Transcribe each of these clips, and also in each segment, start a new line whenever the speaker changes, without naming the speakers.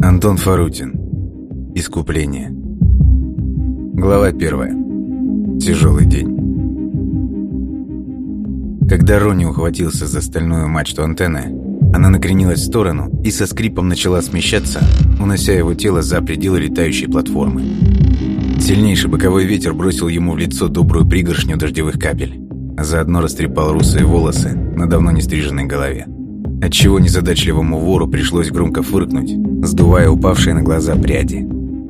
Антон Фарутин. Искупление. Глава первая. Тяжелый день. Когда Ронни ухватился за стальную мачту антенны, она накренилась в сторону и со скрипом начала смещаться, унося его тело за пределы летающей платформы. Сильнейший боковой ветер бросил ему в лицо добрую пригоршню дождевых капель, а заодно растрепал русые волосы на давно не стриженной голове. Отчего незадачливому вору пришлось громко фыркнуть, сдувая упавшие на глаза пряди.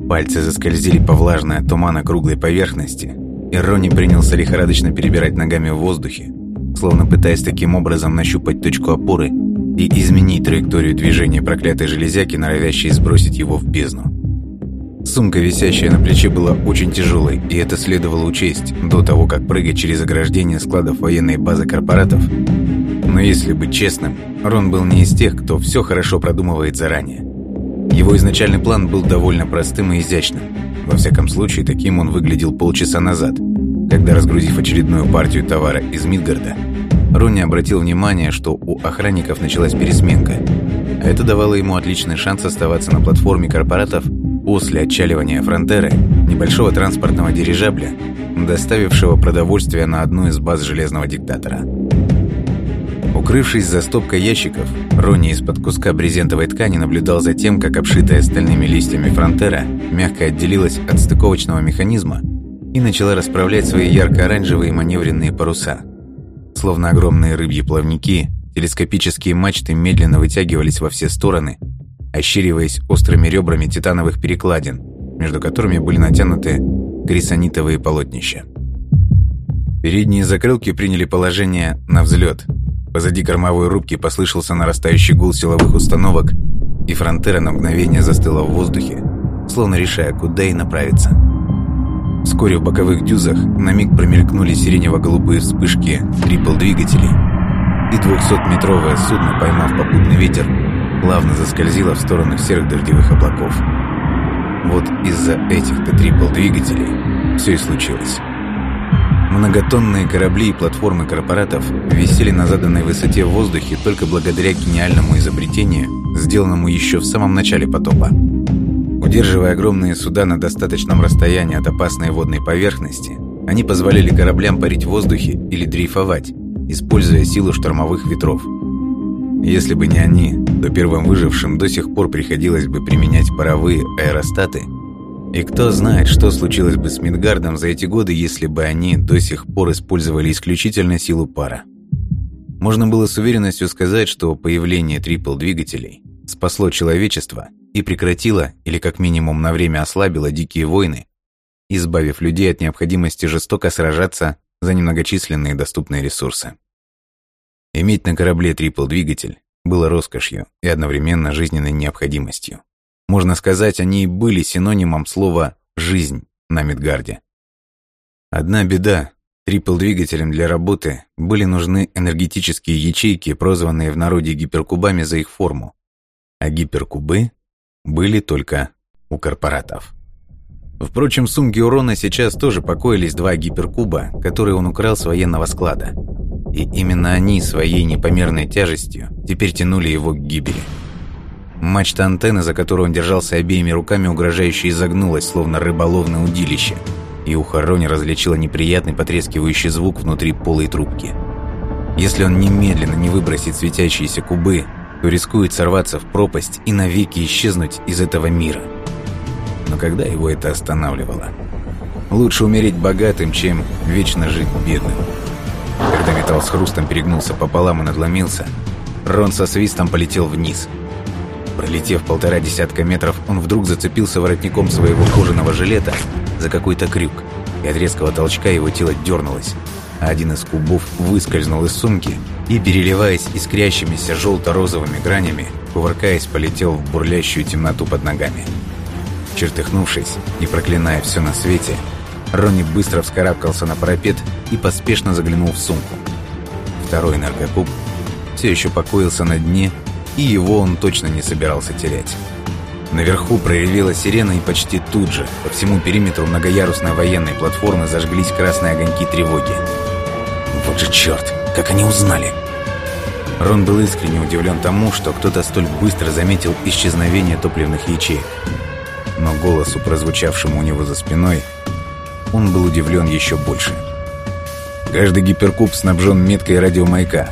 Пальцы заскользили по влажной от тумана круглой поверхности, и Ронни принялся лихорадочно перебирать ногами в воздухе, словно пытаясь таким образом нащупать точку опоры и изменить траекторию движения проклятой железяки, норовящей сбросить его в бездну. Сумка, висящая на плече, была очень тяжелой, и это следовало учесть до того, как прыгать через ограждение складов военной базы корпоратов. Но если быть честным, Рон был не из тех, кто все хорошо продумывает заранее. Его изначальный план был довольно простым и изящным. Во всяком случае, таким он выглядел полчаса назад, когда, разгрузив очередную партию товара из Мидгарда, Ронни обратил внимание, что у охранников началась пересменка. Это давало ему отличный шанс оставаться на платформе корпоратов после отчаливания Фронтеры, небольшого транспортного дирижабля, доставившего продовольствие на одну из баз Железного Диктатора. Укрывшись за стопкой ящиков, Ронни из-под куска брезентовой ткани наблюдал за тем, как обшитая стальными листьями фронтера мягко отделилась от стыковочного механизма и начала расправлять свои ярко-оранжевые маневренные паруса. Словно огромные рыбьи плавники, телескопические мачты медленно вытягивались во все стороны, ощериваясь острыми ребрами титановых перекладин, между которыми были натянуты крисонитовые полотнища. Передние закрылки приняли положение на взлет – Позади кормовой рубки послышался нарастающий гул силовых установок, и фронтера на мгновение застыла в воздухе, словно решая, куда и направиться. Вскоре в боковых дюзах на миг промелькнули сиренево-голубые вспышки трипл-двигателей, и 200-метровое судно, поймав попутный ветер, плавно заскользило в сторону серых дождевых облаков. Вот из-за этих-то трипл-двигателей все и случилось. Многотонные корабли и платформы корпоратов висели на заданной высоте в воздухе только благодаря гениальному изобретению, сделанному еще в самом начале потопа. Удерживая огромные суда на достаточном расстоянии от опасной водной поверхности, они позволяли кораблям парить в воздухе или дрейфовать, используя силу штормовых ветров. Если бы не они, то первым выжившим до сих пор приходилось бы применять паровые аэростаты – и кто знает, что случилось бы с Мидгардом за эти годы, если бы они до сих пор использовали исключительно силу пара. Можно было с уверенностью сказать, что появление трипл-двигателей спасло человечество и прекратило, или как минимум на время ослабило дикие войны, избавив людей от необходимости жестоко сражаться за немногочисленные доступные ресурсы. Иметь на корабле трипл-двигатель было роскошью и одновременно жизненной необходимостью. Можно сказать, они были синонимом слова «жизнь» на Мидгарде. Одна беда. Трипл-двигателям для работы были нужны энергетические ячейки, прозванные в народе гиперкубами за их форму. А гиперкубы были только у корпоратов. Впрочем, в сумке урона сейчас тоже покоились два гиперкуба, которые он украл с военного склада. И именно они своей непомерной тяжестью теперь тянули его к гибели. Мачта антенны, за которую он держался обеими руками, угрожающе изогнулась, словно рыболовное удилище, и ухо Рони различило неприятный потрескивающий звук внутри полой трубки. Если он немедленно не выбросит светящиеся кубы, то рискует сорваться в пропасть и навеки исчезнуть из этого мира. Но когда его это останавливало? Лучше умереть богатым, чем вечно жить бедным. Когда металл с хрустом перегнулся пополам и надломился, Рон со свистом полетел вниз – Пролетев полтора десятка метров, он вдруг зацепился воротником своего кожаного жилета за какой-то крюк, и от резкого толчка его тело дернулось, а один из кубов выскользнул из сумки и, переливаясь искрящимися желто-розовыми гранями, кувыркаясь, полетел в бурлящую темноту под ногами. Чертыхнувшись и проклиная все на свете, Ронни быстро вскарабкался на парапет и поспешно заглянул в сумку. Второй энергокуб все еще покоился на дне и его он точно не собирался терять. Наверху проревела сирена, и почти тут же по всему периметру многоярусной военной платформы зажглись красные огоньки тревоги. Вот же черт, как они узнали! Рон был искренне удивлен тому, что кто-то столь быстро заметил исчезновение топливных ячеек. Но голосу, прозвучавшему у него за спиной, он был удивлен еще больше. Каждый гиперкуб снабжен меткой радиомаяка.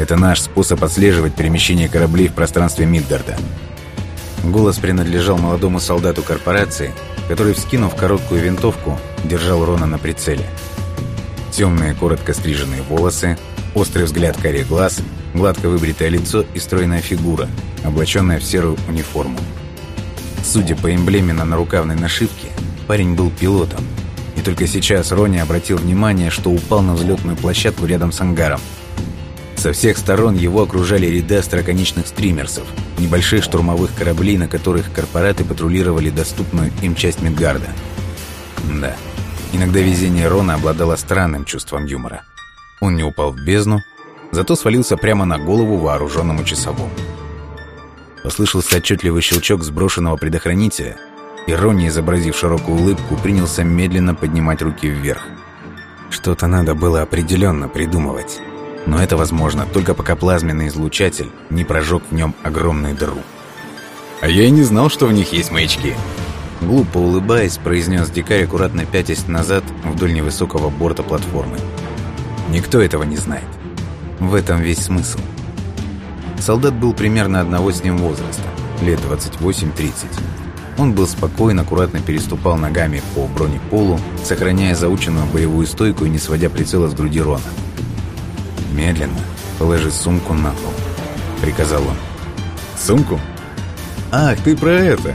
Это наш способ отслеживать перемещение кораблей в пространстве Мидгарда. Голос принадлежал молодому солдату корпорации, который, вскинув короткую винтовку, держал Рона на прицеле. Темные, коротко стриженные волосы, острый взгляд карих глаз, гладко выбритое лицо и стройная фигура, облаченная в серую униформу. Судя по эмблеме на нарукавной нашивке, парень был пилотом. И только сейчас Рони обратил внимание, что упал на взлетную площадку рядом с ангаром. Со всех сторон его окружали ряды остроконечных стримерсов, небольших штурмовых кораблей, на которых корпораты патрулировали доступную им часть Мидгарда. Да, иногда везение Рона обладало странным чувством юмора. Он не упал в бездну, зато свалился прямо на голову вооруженному часовому. Послышался отчетливый щелчок сброшенного предохранителя, и Ронни, изобразив широкую улыбку, принялся медленно поднимать руки вверх. Что-то надо было определенно придумывать. Но это возможно только пока плазменный излучатель не прожег в нем огромную дыру. «А я и не знал, что в них есть маячки!» Глупо улыбаясь, произнес дикарь, аккуратно пятясь назад вдоль невысокого борта платформы. «Никто этого не знает. В этом весь смысл». Солдат был примерно одного с ним возраста, лет 28-30. Он был спокоен, аккуратно переступал ногами по бронеполу, сохраняя заученную боевую стойку и не сводя прицела с груди Рона. «Медленно положи сумку на пол», — приказал он.
«Сумку? Ах, ты про это!»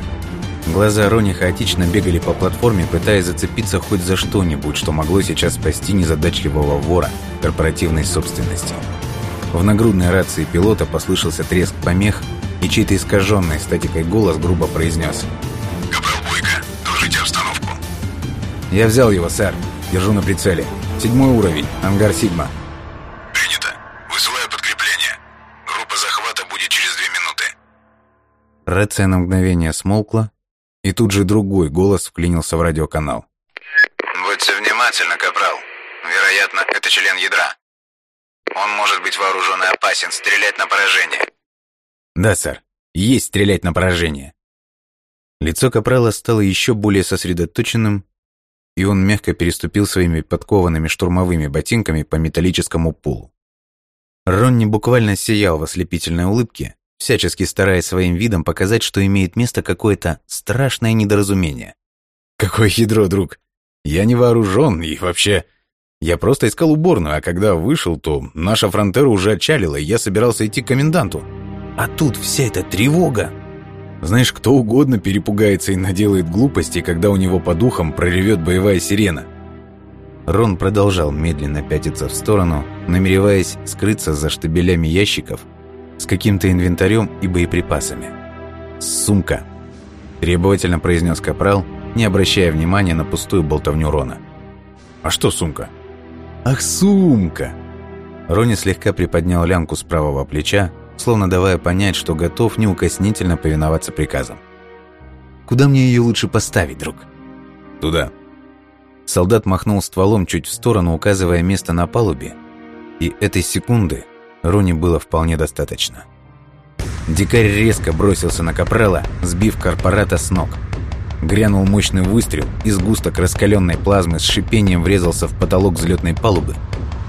Глаза Рони хаотично бегали по платформе, пытаясь зацепиться хоть за что-нибудь, что могло сейчас спасти незадачливого вора корпоративной собственности. В нагрудной рации пилота послышался треск помех, и чей-то искаженный статикой голос грубо произнес
«Капрал Бойко, доложите обстановку».
«Я взял его, сэр. Держу на прицеле. Седьмой уровень. Ангар Сигма». Рация на мгновение смолкла, и тут же другой голос вклинился в радиоканал.
«Будьте внимательны, Капрал. Вероятно, это член ядра. Он может быть вооружен и опасен. Стрелять на поражение».
«Да, сэр. Есть стрелять на поражение». Лицо Капрала стало еще более сосредоточенным, и он мягко переступил своими подкованными штурмовыми ботинками по металлическому полу. Ронни буквально сиял в ослепительной улыбке, всячески стараясь своим видом показать, что имеет место какое-то страшное недоразумение. «Какое ядро, друг? Я не вооружен и вообще...» Я просто искал уборную, а когда вышел, то наша фронтера уже отчалила, и я собирался идти к коменданту. А тут вся эта тревога. Знаешь, кто угодно перепугается и наделает глупости, когда у него по духам проревет боевая сирена. Рон продолжал медленно пятиться в сторону, намереваясь скрыться за штабелями ящиков с каким-то инвентарем и боеприпасами. «Сумка!» – требовательно произнес Капрал, не обращая внимания на пустую болтовню Рона. «А что сумка?» «Ах, сумка!» Рони слегка приподнял лямку с правого плеча, словно давая понять, что готов неукоснительно повиноваться приказам. «Куда мне ее лучше поставить, друг?» «Туда». Солдат махнул стволом чуть в сторону, указывая место на палубе, и этой секунды Рони было вполне достаточно. Дикарь резко бросился на Капрала, сбив корпората с ног – Грянул мощный выстрел, и сгусток раскаленной плазмы с шипением врезался в потолок взлетной палубы,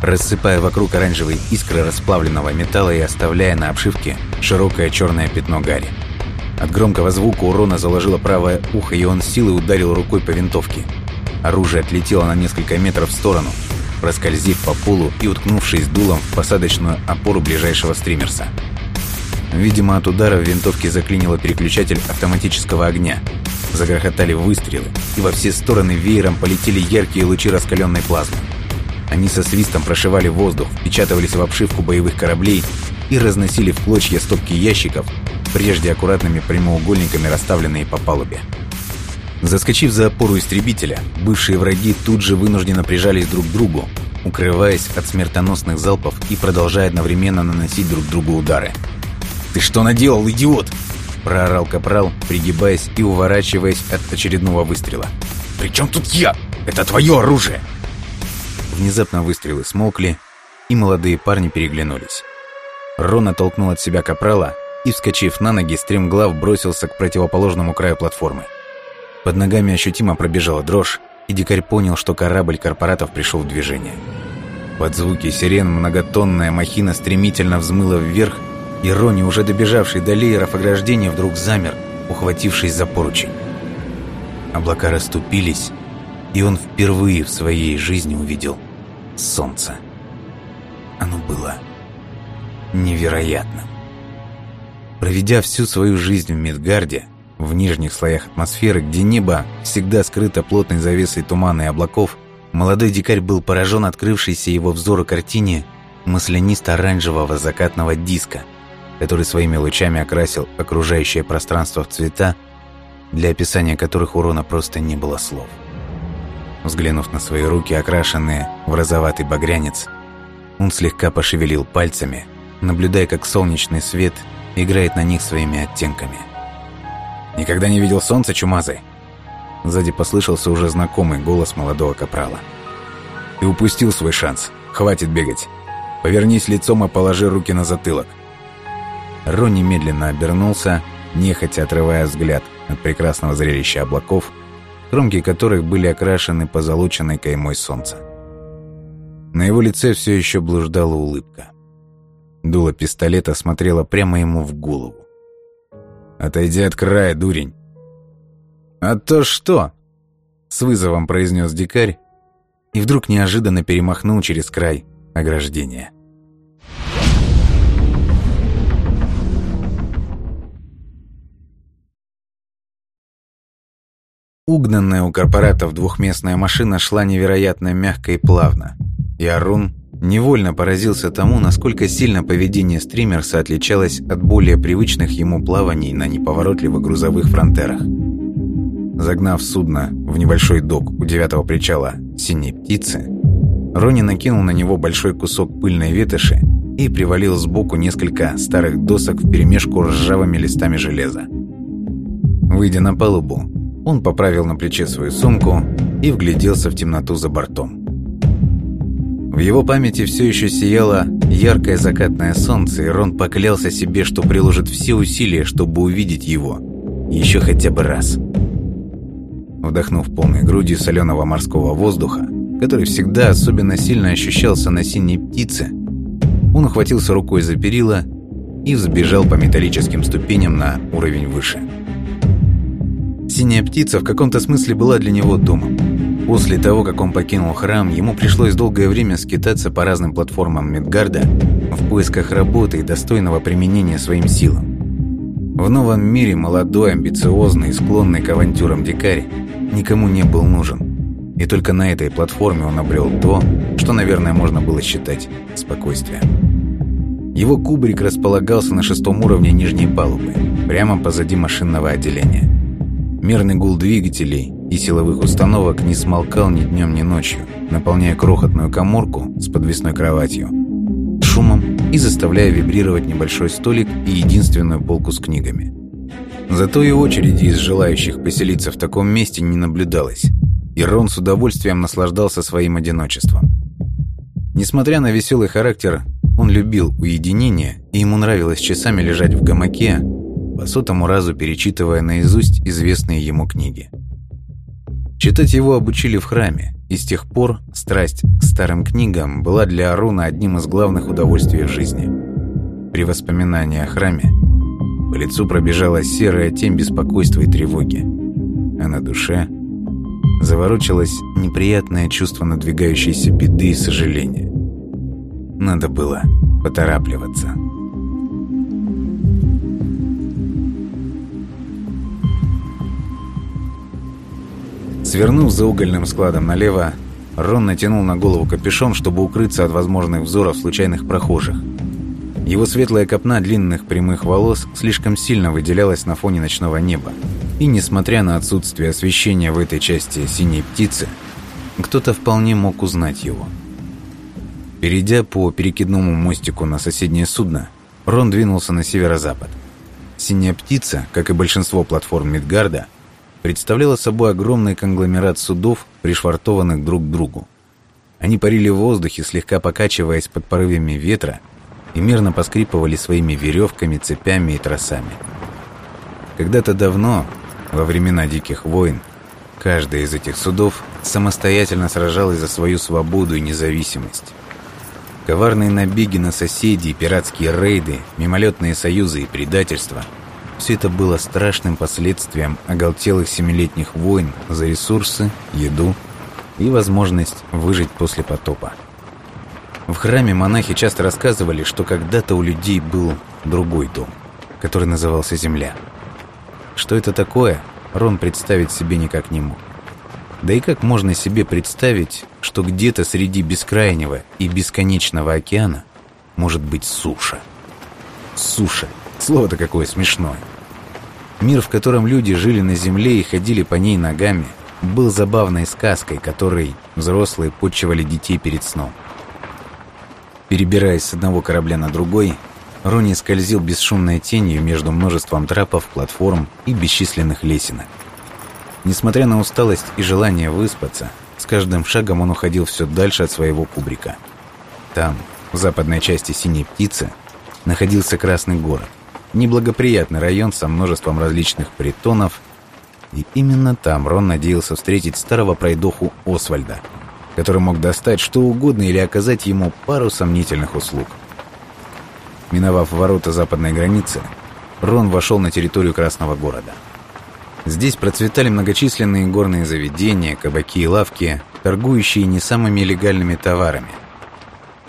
рассыпая вокруг оранжевые искры расплавленного металла и оставляя на обшивке широкое черное пятно гари. От громкого звука урона заложило правое ухо, и он силой ударил рукой по винтовке. Оружие отлетело на несколько метров в сторону, проскользив по полу и уткнувшись дулом в посадочную опору ближайшего стримерса. Видимо, от удара в винтовке заклинило переключатель автоматического огня, Загрохотали выстрелы, и во все стороны веером полетели яркие лучи раскаленной плазмы. Они со свистом прошивали воздух, впечатывались в обшивку боевых кораблей и разносили в клочья стопки ящиков, прежде аккуратными прямоугольниками расставленные по палубе. Заскочив за опору истребителя, бывшие враги тут же вынужденно прижались друг к другу, укрываясь от смертоносных залпов и продолжая одновременно наносить друг другу удары. «Ты что наделал, идиот?» проорал Капрал, пригибаясь и уворачиваясь от очередного выстрела.
«При чем тут я? Это твое оружие!»
Внезапно выстрелы смолкли, и молодые парни переглянулись. Рон оттолкнул от себя капрала и, вскочив на ноги, стремглав бросился к противоположному краю платформы. Под ногами ощутимо пробежала дрожь, и дикарь понял, что корабль корпоратов пришел в движение. Под звуки сирен многотонная махина стремительно взмыла вверх, и Рони, уже добежавший до лееров ограждения, вдруг замер, ухватившись за поручень. Облака расступились, и он впервые в своей жизни увидел солнце. Оно было невероятным. Проведя всю свою жизнь в Мидгарде, в нижних слоях атмосферы, где небо всегда скрыто плотной завесой тумана и облаков, молодой дикарь был поражен открывшейся его взору картине маслянисто-оранжевого закатного диска, который своими лучами окрасил окружающее пространство в цвета, для описания которых урона просто не было слов. Взглянув на свои руки, окрашенные в розоватый багрянец, он слегка пошевелил пальцами, наблюдая, как солнечный свет играет на них своими оттенками. «Никогда не видел солнца, чумазый?» Сзади послышался уже знакомый голос молодого капрала. «Ты упустил свой шанс. Хватит бегать. Повернись лицом и положи руки на затылок». Ронни медленно обернулся, нехотя отрывая взгляд от прекрасного зрелища облаков, кромки которых были окрашены позолоченной каймой солнца. На его лице все еще блуждала улыбка. Дуло пистолета смотрело прямо ему в голову. «Отойди от края, дурень!» «А то что?» — с вызовом произнес дикарь и вдруг неожиданно перемахнул через край ограждения. Угнанная у корпоратов двухместная машина шла невероятно мягко и плавно, и Арун невольно поразился тому, насколько сильно поведение стримерса отличалось от более привычных ему плаваний на неповоротливых грузовых фронтерах. Загнав судно в небольшой док у девятого причала «Синей птицы», Рони накинул на него большой кусок пыльной ветоши и привалил сбоку несколько старых досок вперемешку с ржавыми листами железа. Выйдя на палубу, он поправил на плече свою сумку и вгляделся в темноту за бортом. В его памяти все еще сияло яркое закатное солнце, и Рон поклялся себе, что приложит все усилия, чтобы увидеть его еще хотя бы раз. Вдохнув полной грудью соленого морского воздуха, который всегда особенно сильно ощущался на синей птице, он ухватился рукой за перила и взбежал по металлическим ступеням на уровень выше. Синяя птица в каком-то смысле была для него домом. После того, как он покинул храм, ему пришлось долгое время скитаться по разным платформам Мидгарда в поисках работы и достойного применения своим силам. В новом мире молодой, амбициозный и склонный к авантюрам дикарь никому не был нужен. И только на этой платформе он обрел то, что, наверное, можно было считать спокойствием. Его кубрик располагался на шестом уровне нижней палубы, прямо позади машинного отделения. Мерный гул двигателей и силовых установок не смолкал ни днем, ни ночью, наполняя крохотную коморку с подвесной кроватью шумом и заставляя вибрировать небольшой столик и единственную полку с книгами. Зато и очереди из желающих поселиться в таком месте не наблюдалось, и Рон с удовольствием наслаждался своим одиночеством. Несмотря на веселый характер, он любил уединение, и ему нравилось часами лежать в гамаке, по сотому разу перечитывая наизусть известные ему книги. Читать его обучили в храме, и с тех пор страсть к старым книгам была для Аруна одним из главных удовольствий в жизни. При воспоминании о храме по лицу пробежала серая тень беспокойства и тревоги, а на душе заворочилось неприятное чувство надвигающейся беды и сожаления. Надо было поторапливаться. Свернув за угольным складом налево, Рон натянул на голову капюшон, чтобы укрыться от возможных взоров случайных прохожих. Его светлая копна длинных прямых волос слишком сильно выделялась на фоне ночного неба. И несмотря на отсутствие освещения в этой части синей птицы, кто-то вполне мог узнать его. Перейдя по перекидному мостику на соседнее судно, Рон двинулся на северо-запад. Синяя птица, как и большинство платформ Мидгарда, представляла собой огромный конгломерат судов, пришвартованных друг к другу. Они парили в воздухе, слегка покачиваясь под порывами ветра, и мирно поскрипывали своими веревками, цепями и тросами. Когда-то давно, во времена Диких войн, каждая из этих судов самостоятельно сражалась за свою свободу и независимость. Коварные набеги на соседей, пиратские рейды, мимолетные союзы и предательства – все это было страшным последствием оголтелых семилетних войн за ресурсы, еду и возможность выжить после потопа. В храме монахи часто рассказывали, что когда-то у людей был другой дом, который назывался Земля. Что это такое, Рон представить себе никак не мог. Да и как можно себе представить, что где-то среди бескрайнего и бесконечного океана может быть суша? Суша. Слово-то какое смешное. Мир, в котором люди жили на земле и ходили по ней ногами, был забавной сказкой, которой взрослые подчивали детей перед сном. Перебираясь с одного корабля на другой, Рони скользил бесшумной тенью между множеством трапов, платформ и бесчисленных лесенок. Несмотря на усталость и желание выспаться, с каждым шагом он уходил все дальше от своего кубрика. Там, в западной части Синей Птицы, находился Красный город. Неблагоприятный район со множеством различных притонов, и именно там Рон надеялся встретить старого пройдоху Освальда – который мог достать что угодно или оказать ему пару сомнительных услуг. Миновав ворота западной границы, Рон вошел на территорию Красного города. Здесь процветали многочисленные горные заведения, кабаки и лавки, торгующие не самыми легальными товарами.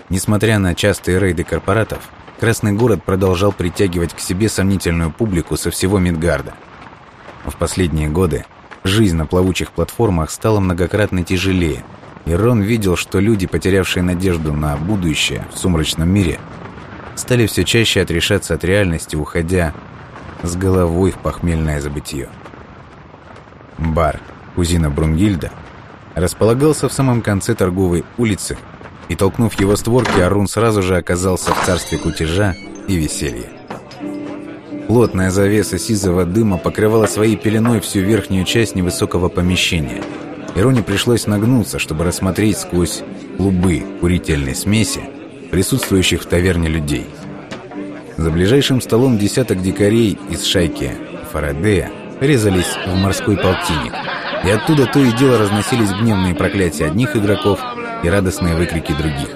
Несмотря на частые рейды корпоратов, Красный город продолжал притягивать к себе сомнительную публику со всего Мидгарда. В последние годы жизнь на плавучих платформах стала многократно тяжелее – и Рон видел, что люди, потерявшие надежду на будущее в сумрачном мире, стали все чаще отрешаться от реальности, уходя с головой в похмельное забытие. Бар кузина Брунгильда располагался в самом конце торговой улицы, и, толкнув его створки, Арун сразу же оказался в царстве кутежа и веселья. Плотная завеса сизого дыма покрывала своей пеленой всю верхнюю часть невысокого помещения – Ироне пришлось нагнуться, чтобы рассмотреть сквозь клубы курительной смеси присутствующих в таверне людей. За ближайшим столом десяток дикарей из шайки Фарадея резались в морской полтинник, и оттуда то и дело разносились гневные проклятия одних игроков и радостные выкрики других.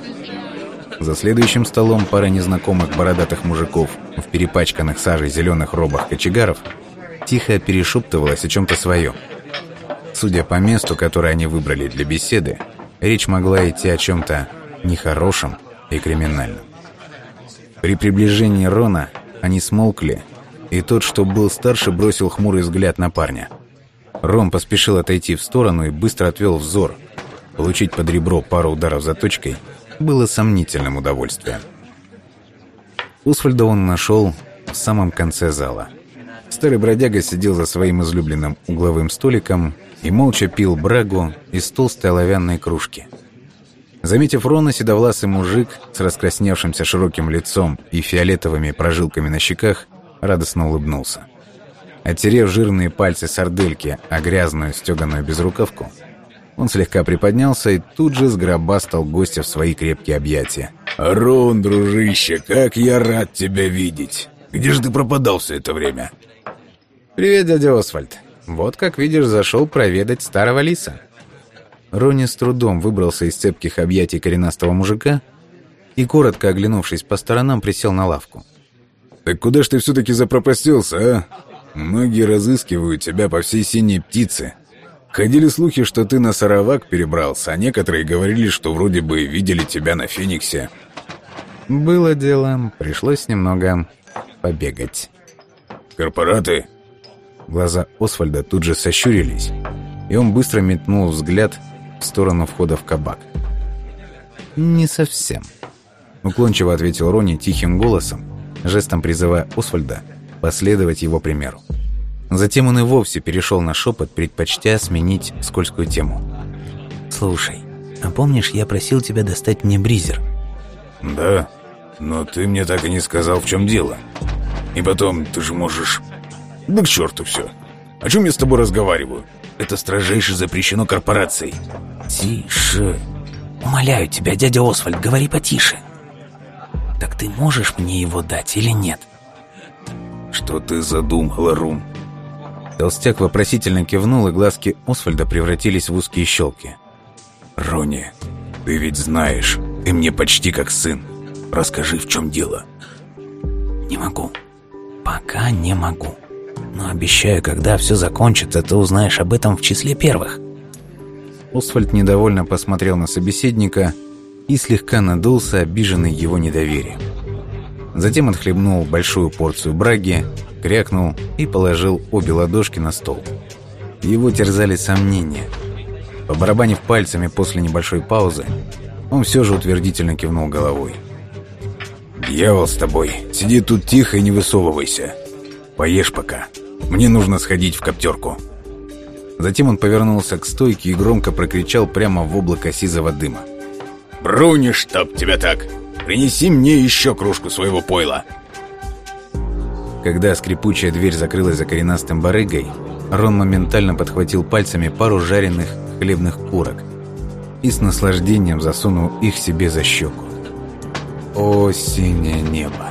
За следующим столом пара незнакомых бородатых мужиков в перепачканных сажей зеленых робах кочегаров тихо перешептывалась о чем-то своем. Судя по месту, которое они выбрали для беседы, речь могла идти о чем-то нехорошем и криминальном. При приближении Рона они смолкли, и тот, что был старше, бросил хмурый взгляд на парня. Рон поспешил отойти в сторону и быстро отвел взор. Получить под ребро пару ударов заточкой было сомнительным удовольствием. Усвальда он нашел в самом конце зала. Старый бродяга сидел за своим излюбленным угловым столиком и молча пил брагу из толстой оловянной кружки. Заметив Рона, седовласый мужик с раскрасневшимся широким лицом и фиолетовыми прожилками на щеках радостно улыбнулся. Оттерев жирные пальцы сардельки о грязную стеганую безрукавку, он слегка приподнялся и тут же сгробастал гостя в свои крепкие объятия.
«Рон, дружище, как я рад тебя видеть! Где же ты пропадал все это время?»
«Привет, дядя Освальд. Вот, как видишь, зашел проведать старого лиса. Рони с трудом выбрался из цепких объятий коренастого мужика и, коротко оглянувшись по сторонам, присел на лавку.
«Так куда ж ты все-таки запропастился, а? Многие разыскивают тебя по всей синей птице. Ходили слухи, что ты на Саравак перебрался, а некоторые говорили, что вроде бы видели тебя на Фениксе».
«Было дело. Пришлось немного побегать».
«Корпораты?»
Глаза Освальда тут же сощурились, и он быстро метнул взгляд в сторону входа в кабак. «Не совсем», — уклончиво ответил Рони тихим голосом, жестом призывая Освальда последовать его примеру. Затем он и вовсе перешел на шепот, предпочтя сменить скользкую тему. «Слушай, а помнишь, я просил тебя достать мне бризер?»
«Да, но ты мне так и не сказал, в чем дело. И потом, ты же можешь да к черту все. О чем я с тобой разговариваю? Это строжайше запрещено корпорацией.
Тише. Умоляю тебя, дядя Освальд, говори потише. Так ты можешь мне его дать или нет?
Что ты задумала, Рум?
Толстяк вопросительно кивнул, и глазки Освальда превратились в узкие щелки.
Рони, ты ведь знаешь, ты мне почти как сын. Расскажи, в чем дело.
Не могу. Пока не могу. Но обещаю, когда все закончится, ты узнаешь об этом в числе первых.
Освальд недовольно посмотрел на собеседника и слегка надулся, обиженный его недоверием. Затем отхлебнул большую порцию браги, крякнул и положил обе ладошки на стол. Его терзали сомнения. Побарабанив пальцами после небольшой паузы, он все же утвердительно кивнул головой.
«Дьявол с тобой, сиди тут тихо и не высовывайся. Поешь пока. Мне нужно сходить в коптерку».
Затем он повернулся к стойке и громко прокричал прямо в облако сизого дыма.
«Бруни, чтоб тебя так! Принеси мне еще кружку своего пойла!»
Когда скрипучая дверь закрылась за коренастым барыгой, Рон моментально подхватил пальцами пару жареных хлебных курок и с наслаждением засунул их себе за щеку. О, синее небо!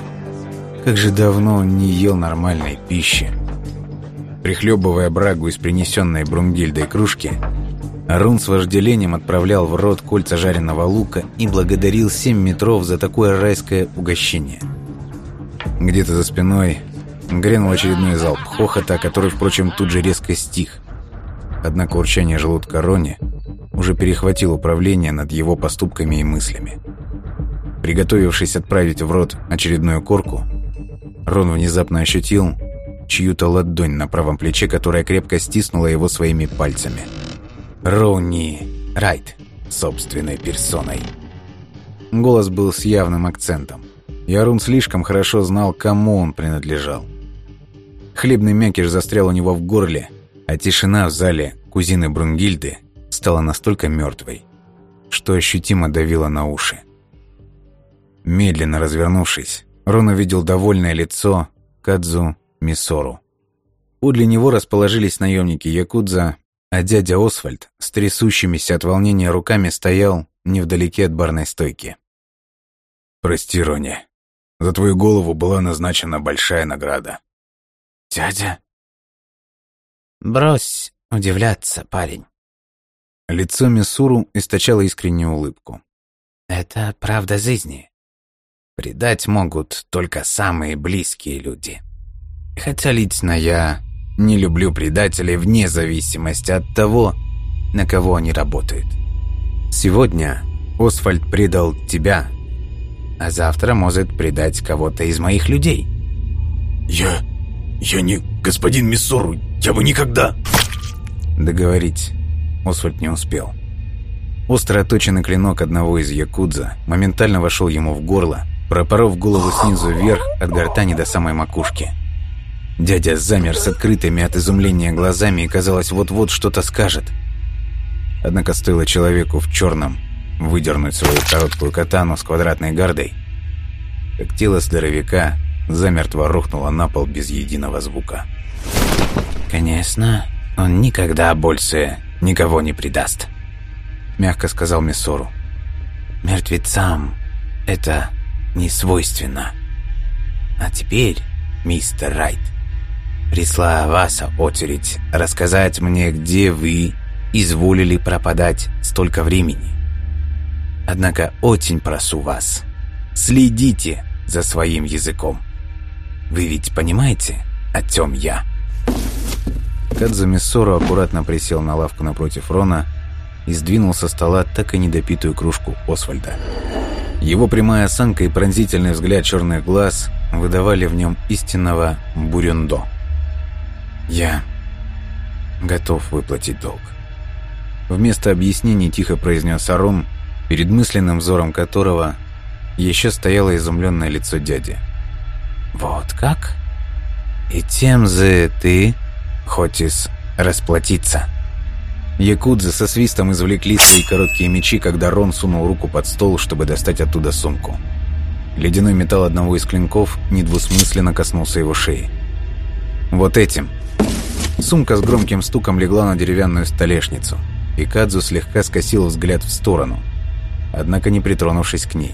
Как же давно он не ел нормальной пищи! Прихлебывая брагу из принесенной Брунгильдой кружки, Рун с вожделением отправлял в рот кольца жареного лука и благодарил семь метров за такое райское угощение. Где-то за спиной грянул очередной залп хохота, который, впрочем, тут же резко стих. Однако урчание желудка Рони уже перехватил управление над его поступками и мыслями. Приготовившись отправить в рот очередную корку, Рон внезапно ощутил чью-то ладонь на правом плече, которая крепко стиснула его своими пальцами. Роуни Райт собственной персоной. Голос был с явным акцентом. И Арун слишком хорошо знал, кому он принадлежал. Хлебный мякиш застрял у него в горле, а тишина в зале кузины Брунгильды стала настолько мертвой, что ощутимо давила на уши. Медленно развернувшись, Рон увидел довольное лицо Кадзу Мисору. Подле него расположились наемники Якудза, а дядя Освальд с трясущимися от волнения руками стоял невдалеке от барной стойки.
«Прости, Рони, за твою голову была назначена большая награда».
«Дядя?» «Брось удивляться, парень».
Лицо Мисуру источало искреннюю улыбку.
«Это правда жизни. Предать могут только самые близкие люди». Хотя лично я не люблю предателей вне зависимости от того, на кого они работают. Сегодня Освальд предал тебя, а завтра может предать кого-то из моих людей.
«Я... я не господин Миссору, я бы никогда...»
Договорить Освальд не успел. Остро оточенный клинок одного из якудза моментально вошел ему в горло, пропоров голову снизу вверх от гортани до самой макушки – Дядя замер с открытыми от изумления глазами и, казалось, вот-вот что-то скажет. Однако стоило человеку в черном выдернуть свою короткую катану с квадратной гардой, как тело здоровяка замертво рухнуло на пол без единого звука. «Конечно, он никогда больше никого не предаст», — мягко сказал Миссору. «Мертвецам это не свойственно. А теперь, мистер Райт, Пришла ваша очередь рассказать мне, где вы изволили пропадать столько времени. Однако очень прошу вас, следите за своим языком. Вы ведь понимаете, о чем я?» Кадзуми Сору аккуратно присел на лавку напротив Рона и сдвинул со стола так и недопитую кружку Освальда. Его прямая осанка и пронзительный взгляд черных глаз выдавали в нем истинного бурюндо. «Я готов выплатить долг». Вместо объяснений тихо произнес Арун, перед мысленным взором которого еще стояло изумленное лицо дяди. «Вот как? И тем же ты хочешь расплатиться?» Якудзы со свистом извлекли свои короткие мечи, когда Рон сунул руку под стол, чтобы достать оттуда сумку. Ледяной металл одного из клинков недвусмысленно коснулся его шеи. «Вот этим Сумка с громким стуком легла на деревянную столешницу, и Кадзу слегка скосил взгляд в сторону, однако не притронувшись к ней.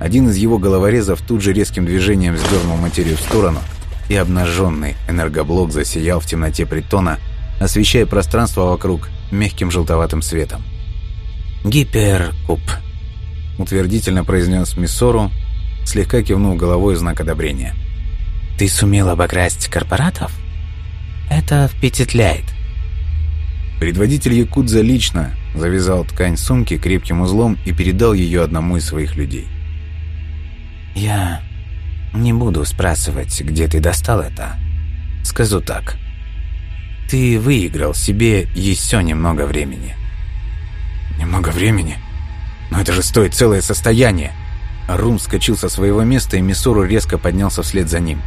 Один из его головорезов тут же резким движением сдернул материю в сторону, и обнаженный энергоблок засиял в темноте притона, освещая пространство вокруг мягким желтоватым светом.
«Гиперкуб», —
утвердительно произнес Миссору, слегка кивнув головой в знак одобрения.
«Ты сумел обокрасть корпоратов? Это впечатляет».
Предводитель Якудза лично завязал ткань сумки крепким узлом и передал ее одному из своих людей.
«Я не буду спрашивать, где ты достал это. Скажу так. Ты выиграл себе еще немного времени».
«Немного времени? Но это же стоит целое состояние!» Арум вскочил со своего места, и Мисору резко поднялся вслед за ним.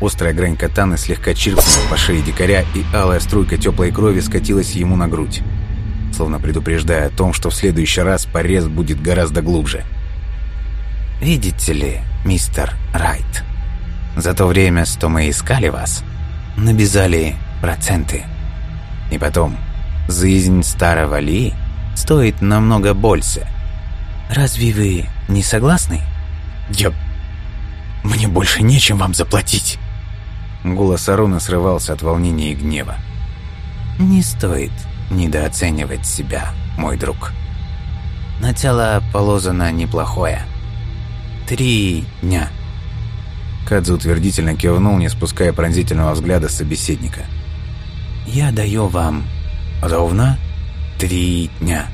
Острая грань катаны слегка чиркнула по шее дикаря, и алая струйка теплой крови скатилась ему на грудь, словно предупреждая о том, что в следующий раз порез будет гораздо глубже.
«Видите ли, мистер Райт, за то время, что мы искали вас, набезали проценты. И потом, жизнь старого Ли стоит намного больше. Разве вы не согласны?»
«Я... Мне больше нечем вам заплатить!» Голос Аруна срывался от волнения и гнева.
«Не стоит недооценивать себя, мой друг. Начало положено неплохое. Три дня».
Кадзу утвердительно кивнул, не спуская пронзительного взгляда собеседника.
«Я даю вам ровно три дня.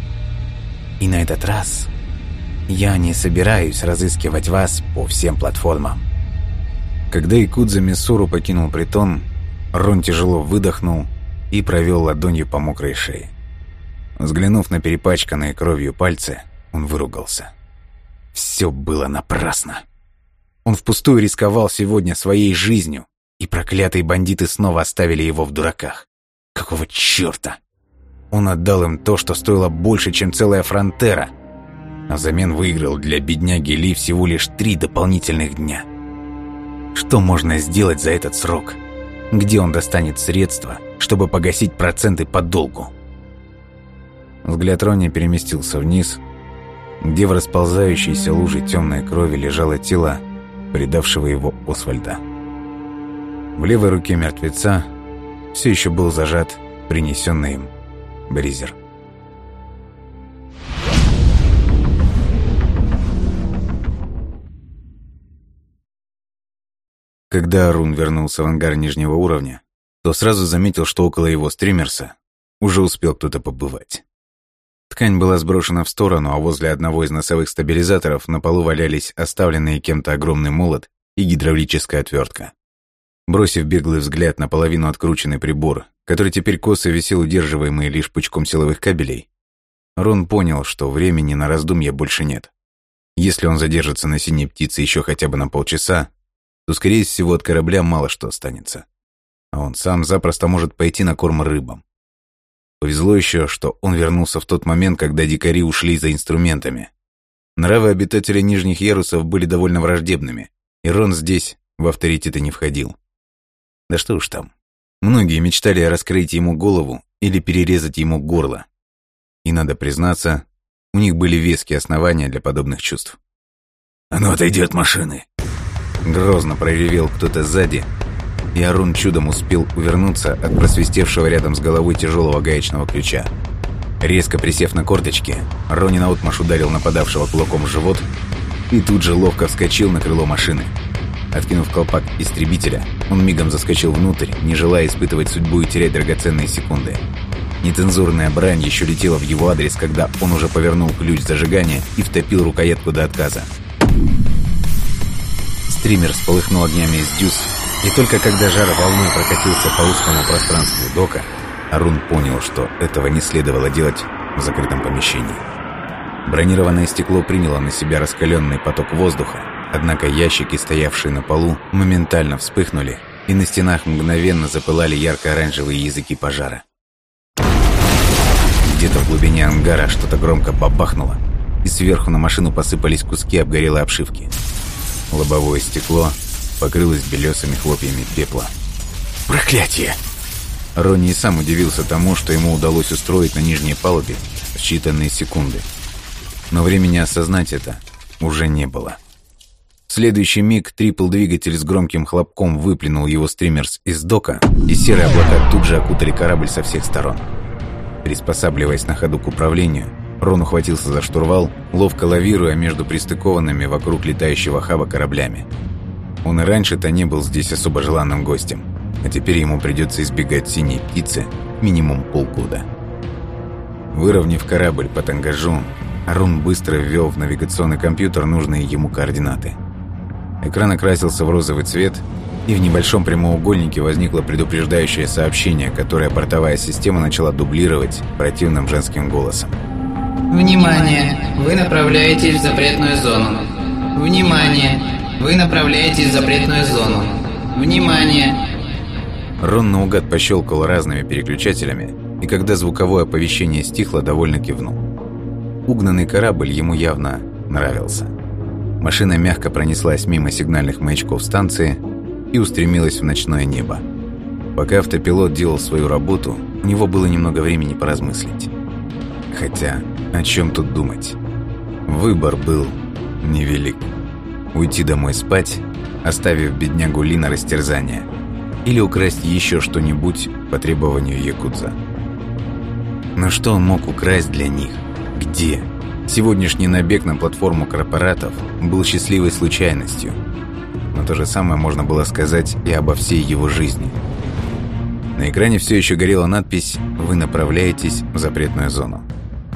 И на этот раз я не собираюсь разыскивать вас по всем платформам.
Когда Икудза Мисуру покинул притон, Рон тяжело выдохнул и провел ладонью по мокрой шее. Взглянув на перепачканные кровью пальцы, он выругался. Все было напрасно. Он впустую рисковал сегодня своей жизнью, и проклятые бандиты снова оставили его в дураках. Какого черта? Он отдал им то, что стоило больше, чем целая фронтера, а взамен выиграл для бедняги Ли всего лишь три дополнительных дня – что можно сделать за этот срок? Где он достанет средства, чтобы погасить проценты по долгу? Взгляд Ронни переместился вниз, где в расползающейся луже темной крови лежало тело предавшего его Освальда. В левой руке мертвеца все еще был зажат принесенный им бризер. Когда Арун вернулся в ангар нижнего уровня, то сразу заметил, что около его стримерса уже успел кто-то побывать. Ткань была сброшена в сторону, а возле одного из носовых стабилизаторов на полу валялись оставленные кем-то огромный молот и гидравлическая отвертка. Бросив беглый взгляд на половину открученный прибор, который теперь косо висел удерживаемый лишь пучком силовых кабелей, Рон понял, что времени на раздумья больше нет. Если он задержится на синей птице еще хотя бы на полчаса, то, скорее всего, от корабля мало что останется. А он сам запросто может пойти на корм рыбам. Повезло еще, что он вернулся в тот момент, когда дикари ушли за инструментами. Нравы обитателей нижних ярусов были довольно враждебными, и Рон здесь в авторитеты не входил. Да что уж там. Многие мечтали раскрыть ему голову или перерезать ему горло. И надо признаться, у них были веские основания для подобных чувств. «А ну, отойди от машины!» Грозно проревел кто-то сзади, и Арун чудом успел увернуться от просвистевшего рядом с головой тяжелого гаечного ключа. Резко присев на корточки, Ронин наотмашь ударил нападавшего кулаком в живот и тут же ловко вскочил на крыло машины. Откинув колпак истребителя, он мигом заскочил внутрь, не желая испытывать судьбу и терять драгоценные секунды. Нецензурная брань еще летела в его адрес, когда он уже повернул ключ зажигания и втопил рукоятку до отказа. Стример сполыхнул огнями из дюз, и только когда жар волной прокатился по узкому пространству дока, Арун понял, что этого не следовало делать в закрытом помещении. Бронированное стекло приняло на себя раскаленный поток воздуха, однако ящики, стоявшие на полу, моментально вспыхнули, и на стенах мгновенно запылали ярко-оранжевые языки пожара. Где-то в глубине ангара что-то громко бабахнуло, и сверху на машину посыпались куски обгорелой обшивки. Лобовое стекло покрылось белесыми хлопьями пепла. «Проклятие!» Ронни и сам удивился тому, что ему удалось устроить на нижней палубе в считанные секунды. Но времени осознать это уже не было. В следующий миг трипл-двигатель с громким хлопком выплюнул его стримерс из дока, и серые облака тут же окутали корабль со всех сторон. Приспосабливаясь на ходу к управлению, Рон ухватился за штурвал, ловко лавируя между пристыкованными вокруг летающего хаба кораблями. Он и раньше-то не был здесь особо желанным гостем, а теперь ему придется избегать синей птицы минимум полгода. Выровняв корабль по тангажу, Рон быстро ввел в навигационный компьютер нужные ему координаты. Экран окрасился в розовый цвет, и в небольшом прямоугольнике возникло предупреждающее сообщение, которое портовая система начала дублировать противным женским голосом.
Внимание! Вы направляетесь в запретную зону. Внимание! Вы направляетесь в запретную зону. Внимание!
Рон наугад пощелкал разными переключателями, и когда звуковое оповещение стихло, довольно кивнул. Угнанный корабль ему явно нравился. Машина мягко пронеслась мимо сигнальных маячков станции и устремилась в ночное небо. Пока автопилот делал свою работу, у него было немного времени поразмыслить. Хотя, о чем тут думать? Выбор был невелик. Уйти домой спать, оставив беднягу Ли на растерзание, или украсть еще что-нибудь по требованию Якудза. Но что он мог украсть для них? Где? Сегодняшний набег на платформу корпоратов был счастливой случайностью. Но то же самое можно было сказать и обо всей его жизни. На экране все еще горела надпись «Вы направляетесь в запретную зону»